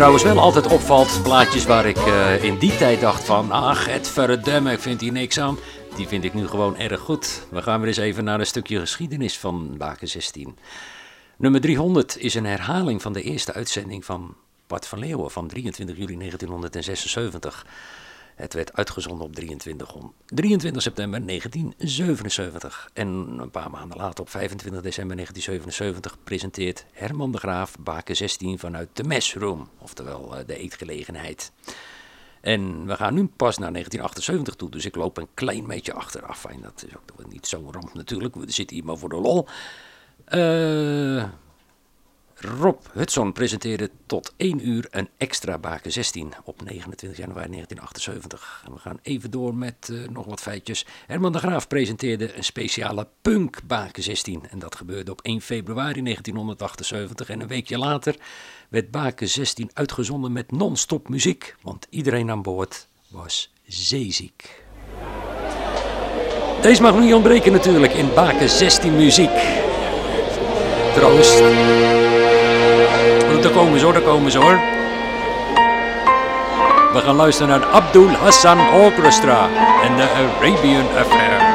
Trouwens wel altijd opvalt, plaatjes waar ik eh, in die tijd dacht van, ach, het verdomme, ik vind hier niks aan. Die vind ik nu gewoon erg goed. We gaan weer eens even naar een stukje geschiedenis van Baken 16. Nummer 300 is een herhaling van de eerste uitzending van Bart van Leeuwen van 23 juli 1976. Het werd uitgezonden op 23, on- 23 september 1977. En een paar maanden later, op 25 december 1977, presenteert Herman de Graaf Baken 16 vanuit de Messroom, oftewel eh, de eetgelegenheid. En we gaan nu pas naar 1978 toe, dus ik loop een klein beetje achteraf. En dat is ook niet zo'n ramp natuurlijk, we zitten hier maar voor de lol. Eh... Rob Hudson presenteerde tot 1 uur een extra Baken 16 op 29 januari 1978. En we gaan even door met eh, nog wat feitjes. Herman de Graaf presenteerde een speciale punk Baken 16. En dat gebeurde op 1 februari 1978. En een weekje later werd Baken 16 uitgezonden met non-stop muziek. Want iedereen aan boord was zeeziek. Deze mag niet ontbreken natuurlijk in Baken 16 muziek. Troost. Daar komen ze hoor, daar komen ze hoor. We gaan luisteren naar Abdul Hassan Orchestra en de Arabian Affair.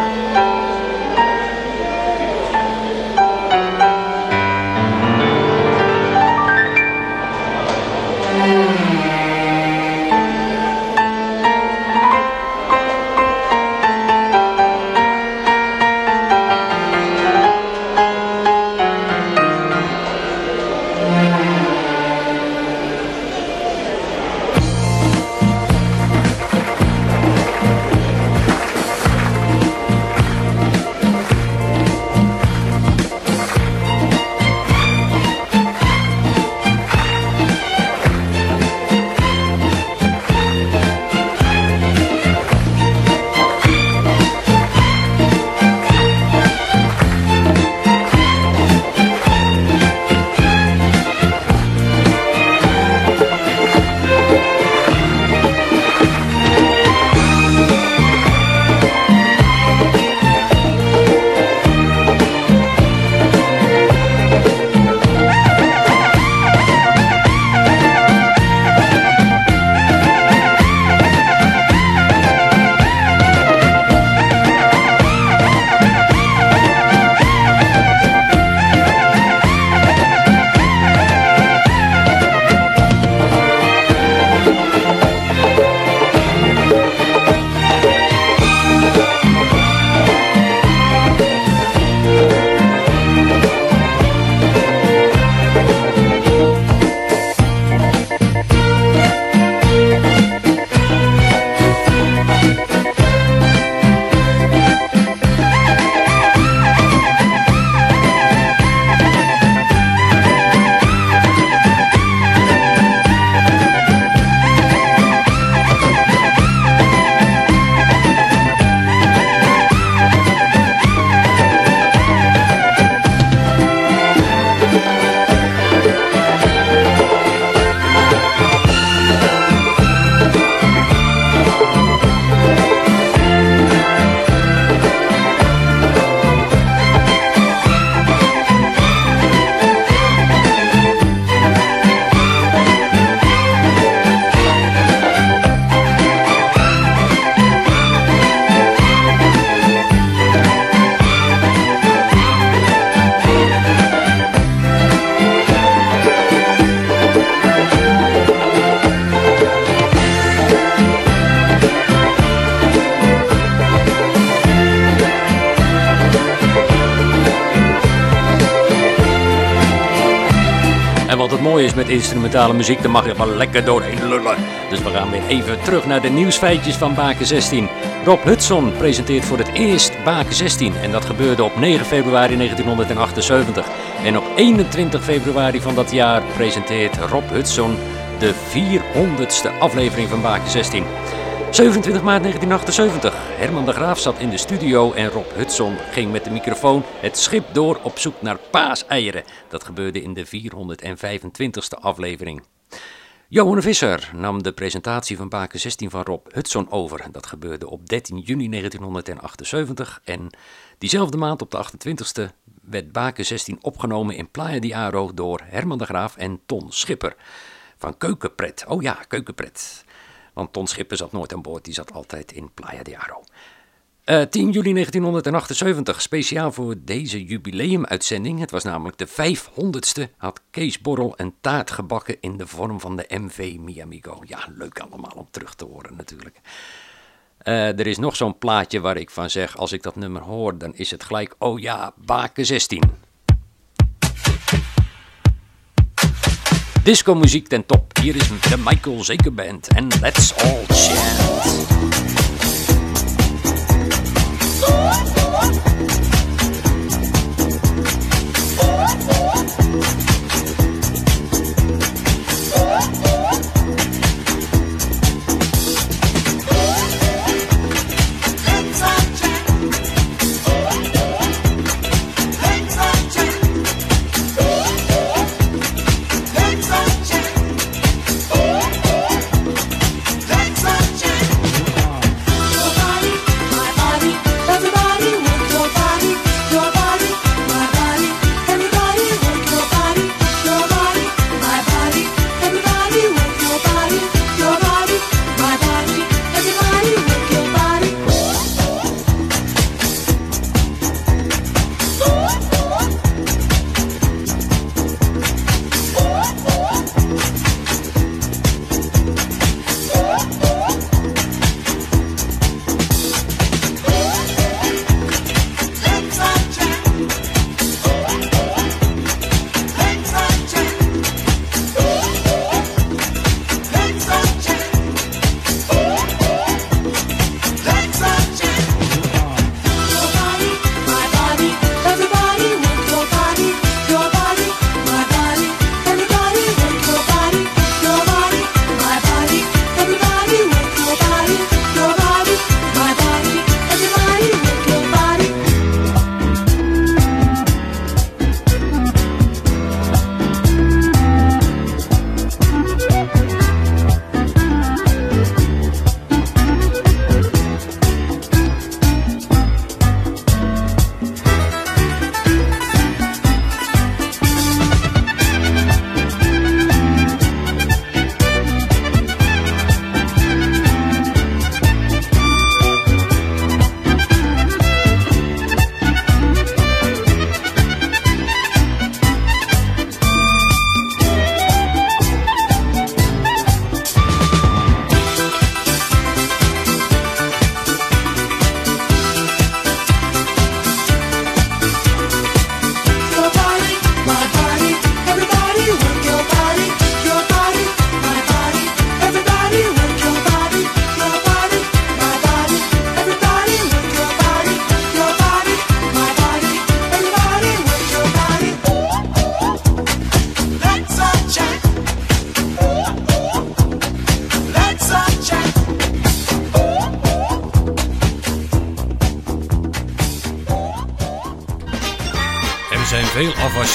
Met instrumentale muziek, dan mag je wel lekker doorheen lullen. Dus we gaan weer even terug naar de nieuwsfeitjes van Baken 16. Rob Hudson presenteert voor het eerst Baken 16 en dat gebeurde op 9 februari 1978. En op 21 februari van dat jaar presenteert Rob Hudson de 400ste aflevering van Baken 16. 27 maart 1978. Herman de Graaf zat in de studio en Rob Hudson ging met de microfoon het schip door op zoek naar paaseieren. Dat gebeurde in de 425ste aflevering. Johan Visser nam de presentatie van Baken 16 van Rob Hudson over. Dat gebeurde op 13 juni 1978 en diezelfde maand op de 28ste werd Baken 16 opgenomen in Playa di Aro door Herman de Graaf en Ton Schipper. Van Keukenpret. Oh ja, Keukenpret. Want Ton Schipper zat nooit aan boord, die zat altijd in Playa de Aro. Eh, 10 juli 1978, speciaal voor deze jubileumuitzending, het was namelijk de 500ste, had Kees Borrel een taart gebakken in de vorm van de MV Miamigo. Ja, leuk allemaal om terug te horen natuurlijk. Eh, er is nog zo'n plaatje waar ik van zeg, als ik dat nummer hoor, dan is het gelijk, oh ja, Baken 16. Disco muziek ten top. Hier is de Michael Zeker Band en Let's All Chant.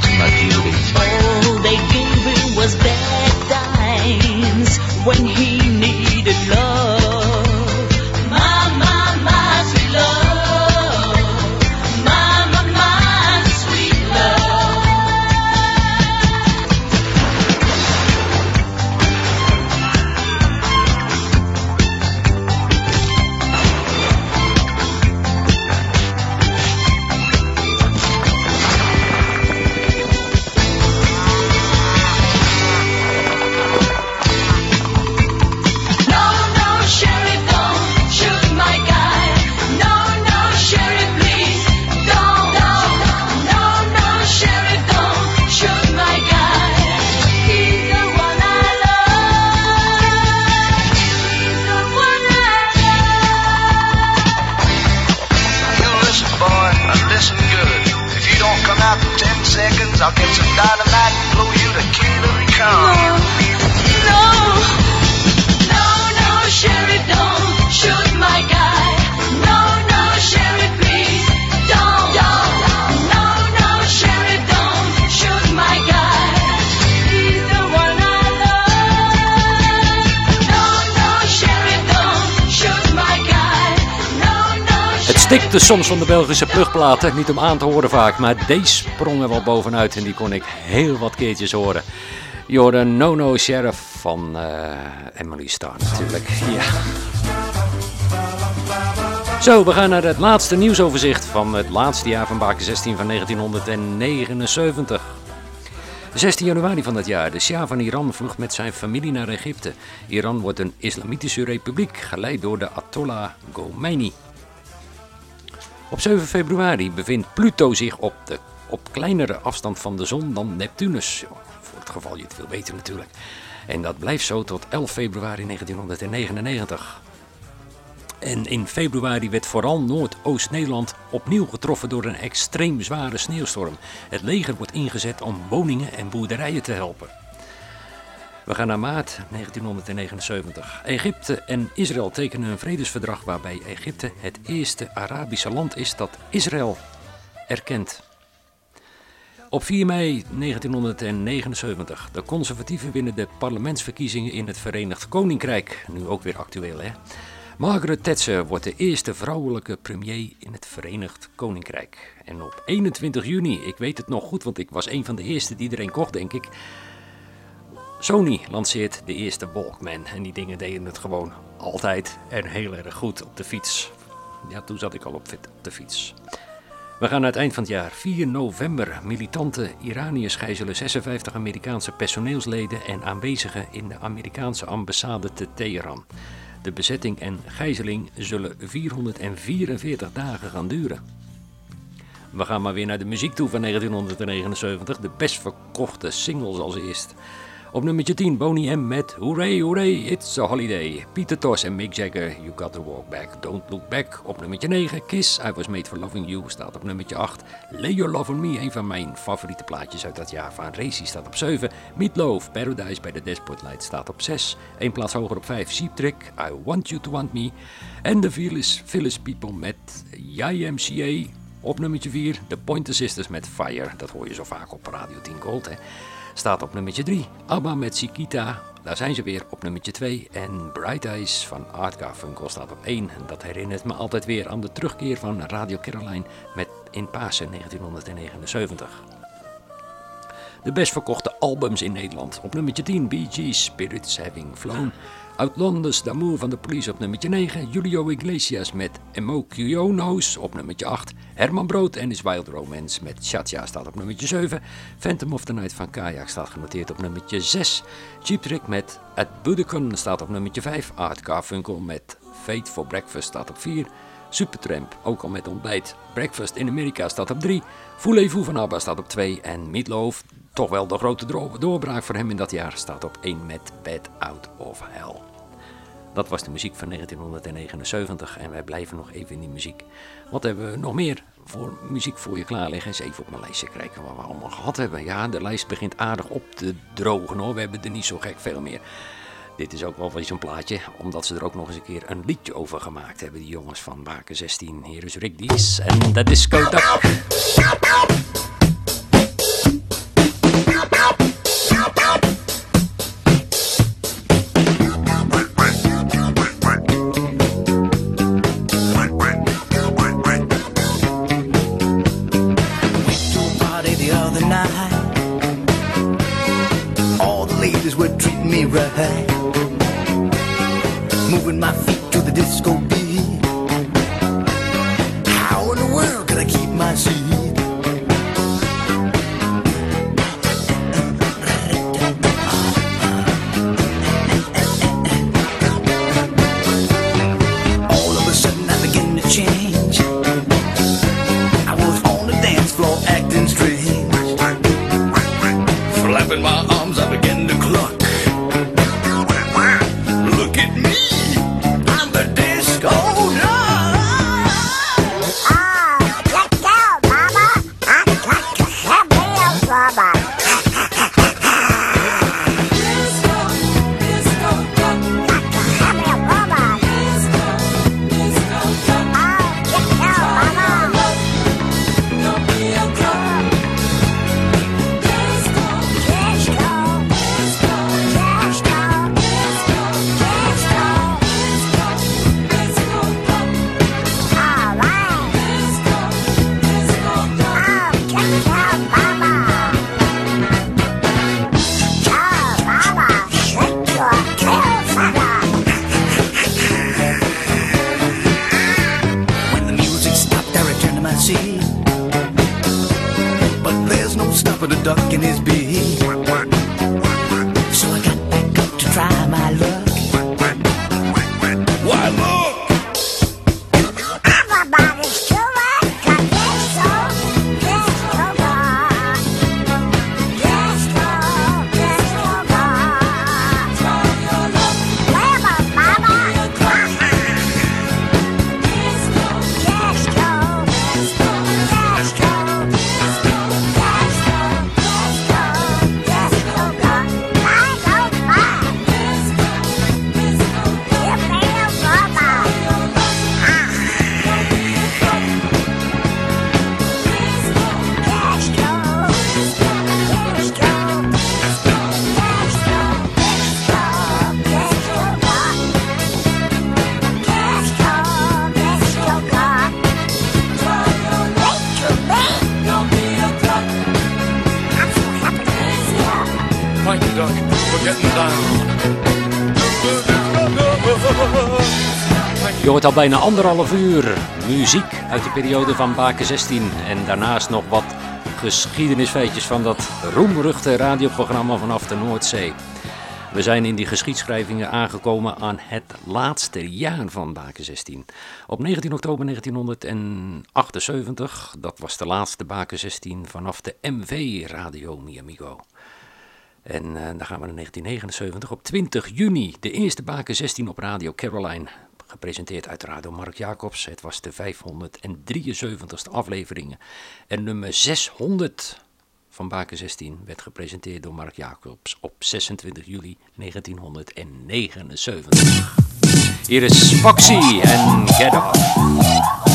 It's my duty. Soms van de Belgische plugplaten, niet om aan te horen vaak, maar deze sprong er wel bovenuit en die kon ik heel wat keertjes horen. Je hoorde No No Sheriff van eh, Emily Starr natuurlijk. Ja. Zo, we gaan naar het laatste nieuwsoverzicht van het laatste jaar van Baken 16 van 1979. 16 januari van dat jaar. De Shah van Iran vlucht met zijn familie naar Egypte. Iran wordt een islamitische republiek, geleid door de Ayatollah Khomeini. Op 7 februari bevindt Pluto zich op, de, op kleinere afstand van de zon dan Neptunus. Voor het geval je het wil weten natuurlijk. En dat blijft zo tot 11 februari 1999. En in februari werd vooral Noordoost-Nederland opnieuw getroffen door een extreem zware sneeuwstorm. Het leger wordt ingezet om woningen en boerderijen te helpen. We gaan naar maart 1979. Egypte en Israël tekenen een vredesverdrag waarbij Egypte het eerste Arabische land is dat Israël erkent. Op 4 mei 1979. De conservatieven winnen de parlementsverkiezingen in het Verenigd Koninkrijk. Nu ook weer actueel, hè? Margaret Thatcher wordt de eerste vrouwelijke premier in het Verenigd Koninkrijk. En op 21 juni, ik weet het nog goed, want ik was een van de eerste die er een kocht, denk ik. Sony lanceert de eerste Walkman. En die dingen deden het gewoon altijd en heel erg goed op de fiets. Ja, toen zat ik al op de fiets. We gaan naar het eind van het jaar. 4 november. Militante Iraniërs gijzelen 56 Amerikaanse personeelsleden en aanwezigen in de Amerikaanse ambassade te Teheran. De bezetting en gijzeling zullen 444 dagen gaan duren. We gaan maar weer naar de muziek toe van 1979. De best verkochte singles als eerst. Op nummertje 10 Boney M met Hooray Hooray It's a Holiday. Peter Tosh en Mick Jagger You Got to Walk Back Don't Look Back. Op nummertje 9 Kiss I Was Made for Loving You staat op nummertje 8. Lay Your Love on Me, een van mijn favoriete plaatjes uit dat jaar van Racy staat op 7. Meatloaf Paradise bij de Dashboard Light staat op 6. Eén plaats hoger op 5 Sheep Trick I Want You to Want Me. En de Phyllis, Phyllis People met YMCA op nummertje 4, de Pointer Sisters met Fire. Dat hoor je zo vaak op Radio 10 Gold, hè. Staat op nummertje 3. ABBA met Chiquita. Daar zijn ze weer op nummertje 2. En Bright Eyes van Art Garfunkel staat op 1. En dat herinnert me altijd weer aan de terugkeer van Radio Caroline met in Pasen 1979. De best verkochte albums in Nederland. Op nummertje 10 Bee Gees, Spirits Having Flown. Uit London's Damour van de Police op nummertje 9. Julio Iglesias met Emociono's op nummertje 8. Herman Brood en His Wild Romance met Chacha staat op nummertje 7. Phantom of the Night van Kayak staat genoteerd op nummertje 6. Cheap Trick met At Budokan staat op nummertje 5. Art Garfunkel met Fate for Breakfast staat op 4. Supertramp, ook al met ontbijt. Breakfast in Amerika staat op 3. Voulez-vous van ABBA staat op 2. En Meatloaf, toch wel de grote doorbraak voor hem in dat jaar, staat op 1 met Bad Out of Hell. Dat was de muziek van 1979 en wij blijven nog even in die muziek. Wat hebben we nog meer voor muziek voor je klaar liggen? Eens even op mijn lijstje kijken wat we allemaal gehad hebben. Ja, de lijst begint aardig op te drogen hoor. We hebben er niet zo gek veel meer. Dit is ook wel weer zo'n plaatje, omdat ze er ook nog eens een keer een liedje over gemaakt hebben. Die jongens van Baken 16. Hier is Rick Dies en de Disco Duck. Hoort al bijna anderhalf uur muziek uit de periode van Baken 16. En daarnaast nog wat geschiedenisfeitjes van dat roemruchte radioprogramma vanaf de Noordzee. We zijn in die geschiedschrijvingen aangekomen aan het laatste jaar van Baken 16. Op 19 oktober 1978, dat was de laatste Baken 16 vanaf de MV Radio Mi Amigo. En eh, dan gaan we naar 1979. Op 20 juni de eerste Baken 16 op Radio Caroline. Gepresenteerd uiteraard door Mark Jacobs. Het was de 573ste aflevering. En nummer 600 van Baken 16 werd gepresenteerd door Mark Jacobs op 26 juli 1979. Hier is Foxy en Get.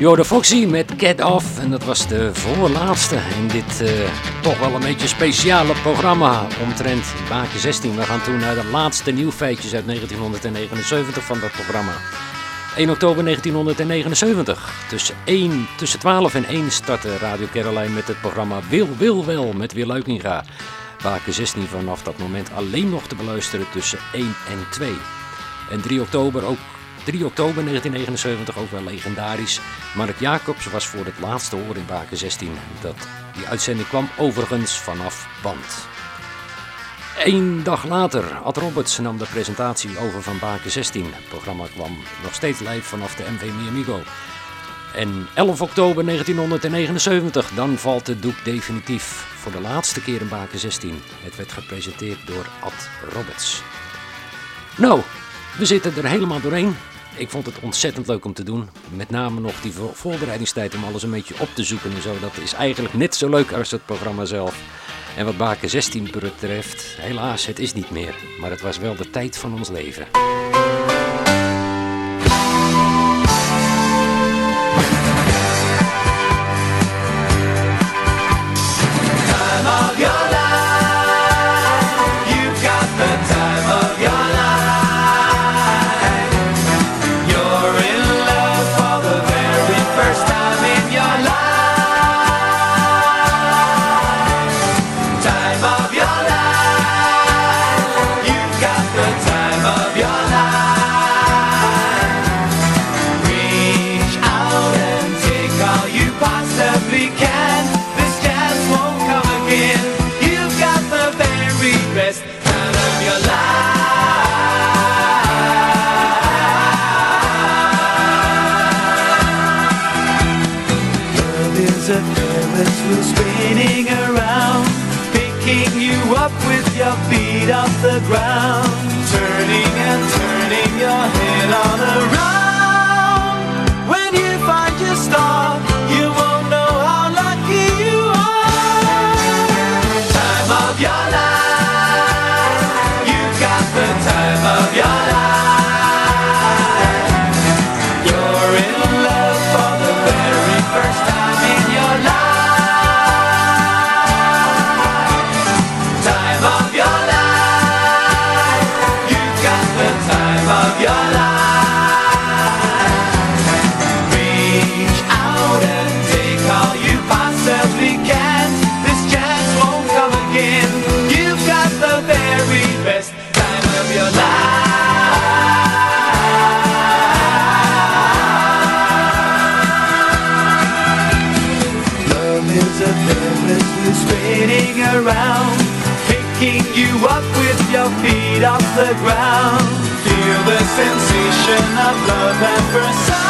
Je hoorde Foxy met Get Off en dat was de voorlaatste in dit eh, toch wel een beetje speciale programma omtrent Baken 16. We gaan toen naar de laatste nieuwfeitjes uit 1979 van dat programma. 1 oktober 1979. Tussen, 1, tussen 12 en 1 startte Radio Caroline met het programma Wil Wil Wel met Wil Luikinga. Baken 16 vanaf dat moment alleen nog te beluisteren tussen 1 en 2. En 3 oktober ook 3 oktober 1979 ook wel legendarisch. Mark Jacobs was voor het laatste hoor in Baken 16. Dat, die uitzending kwam overigens vanaf band. Eén dag later, Ad Roberts nam de presentatie over van Baken 16. Het programma kwam nog steeds live vanaf de MV Miamigo. En 11 oktober 1979, dan valt het doek definitief. Voor de laatste keer in Baken 16. Het werd gepresenteerd door Ad Roberts. Nou, we zitten er helemaal doorheen. Ik vond het ontzettend leuk om te doen. Met name nog die vo- voorbereidingstijd om alles een beetje op te zoeken en zo. Dat is eigenlijk net zo leuk als het programma zelf. En wat Baken 16 betreft, helaas, het is niet meer. Maar het was wel de tijd van ons leven. The ground. Feel the sensation of love at first sight.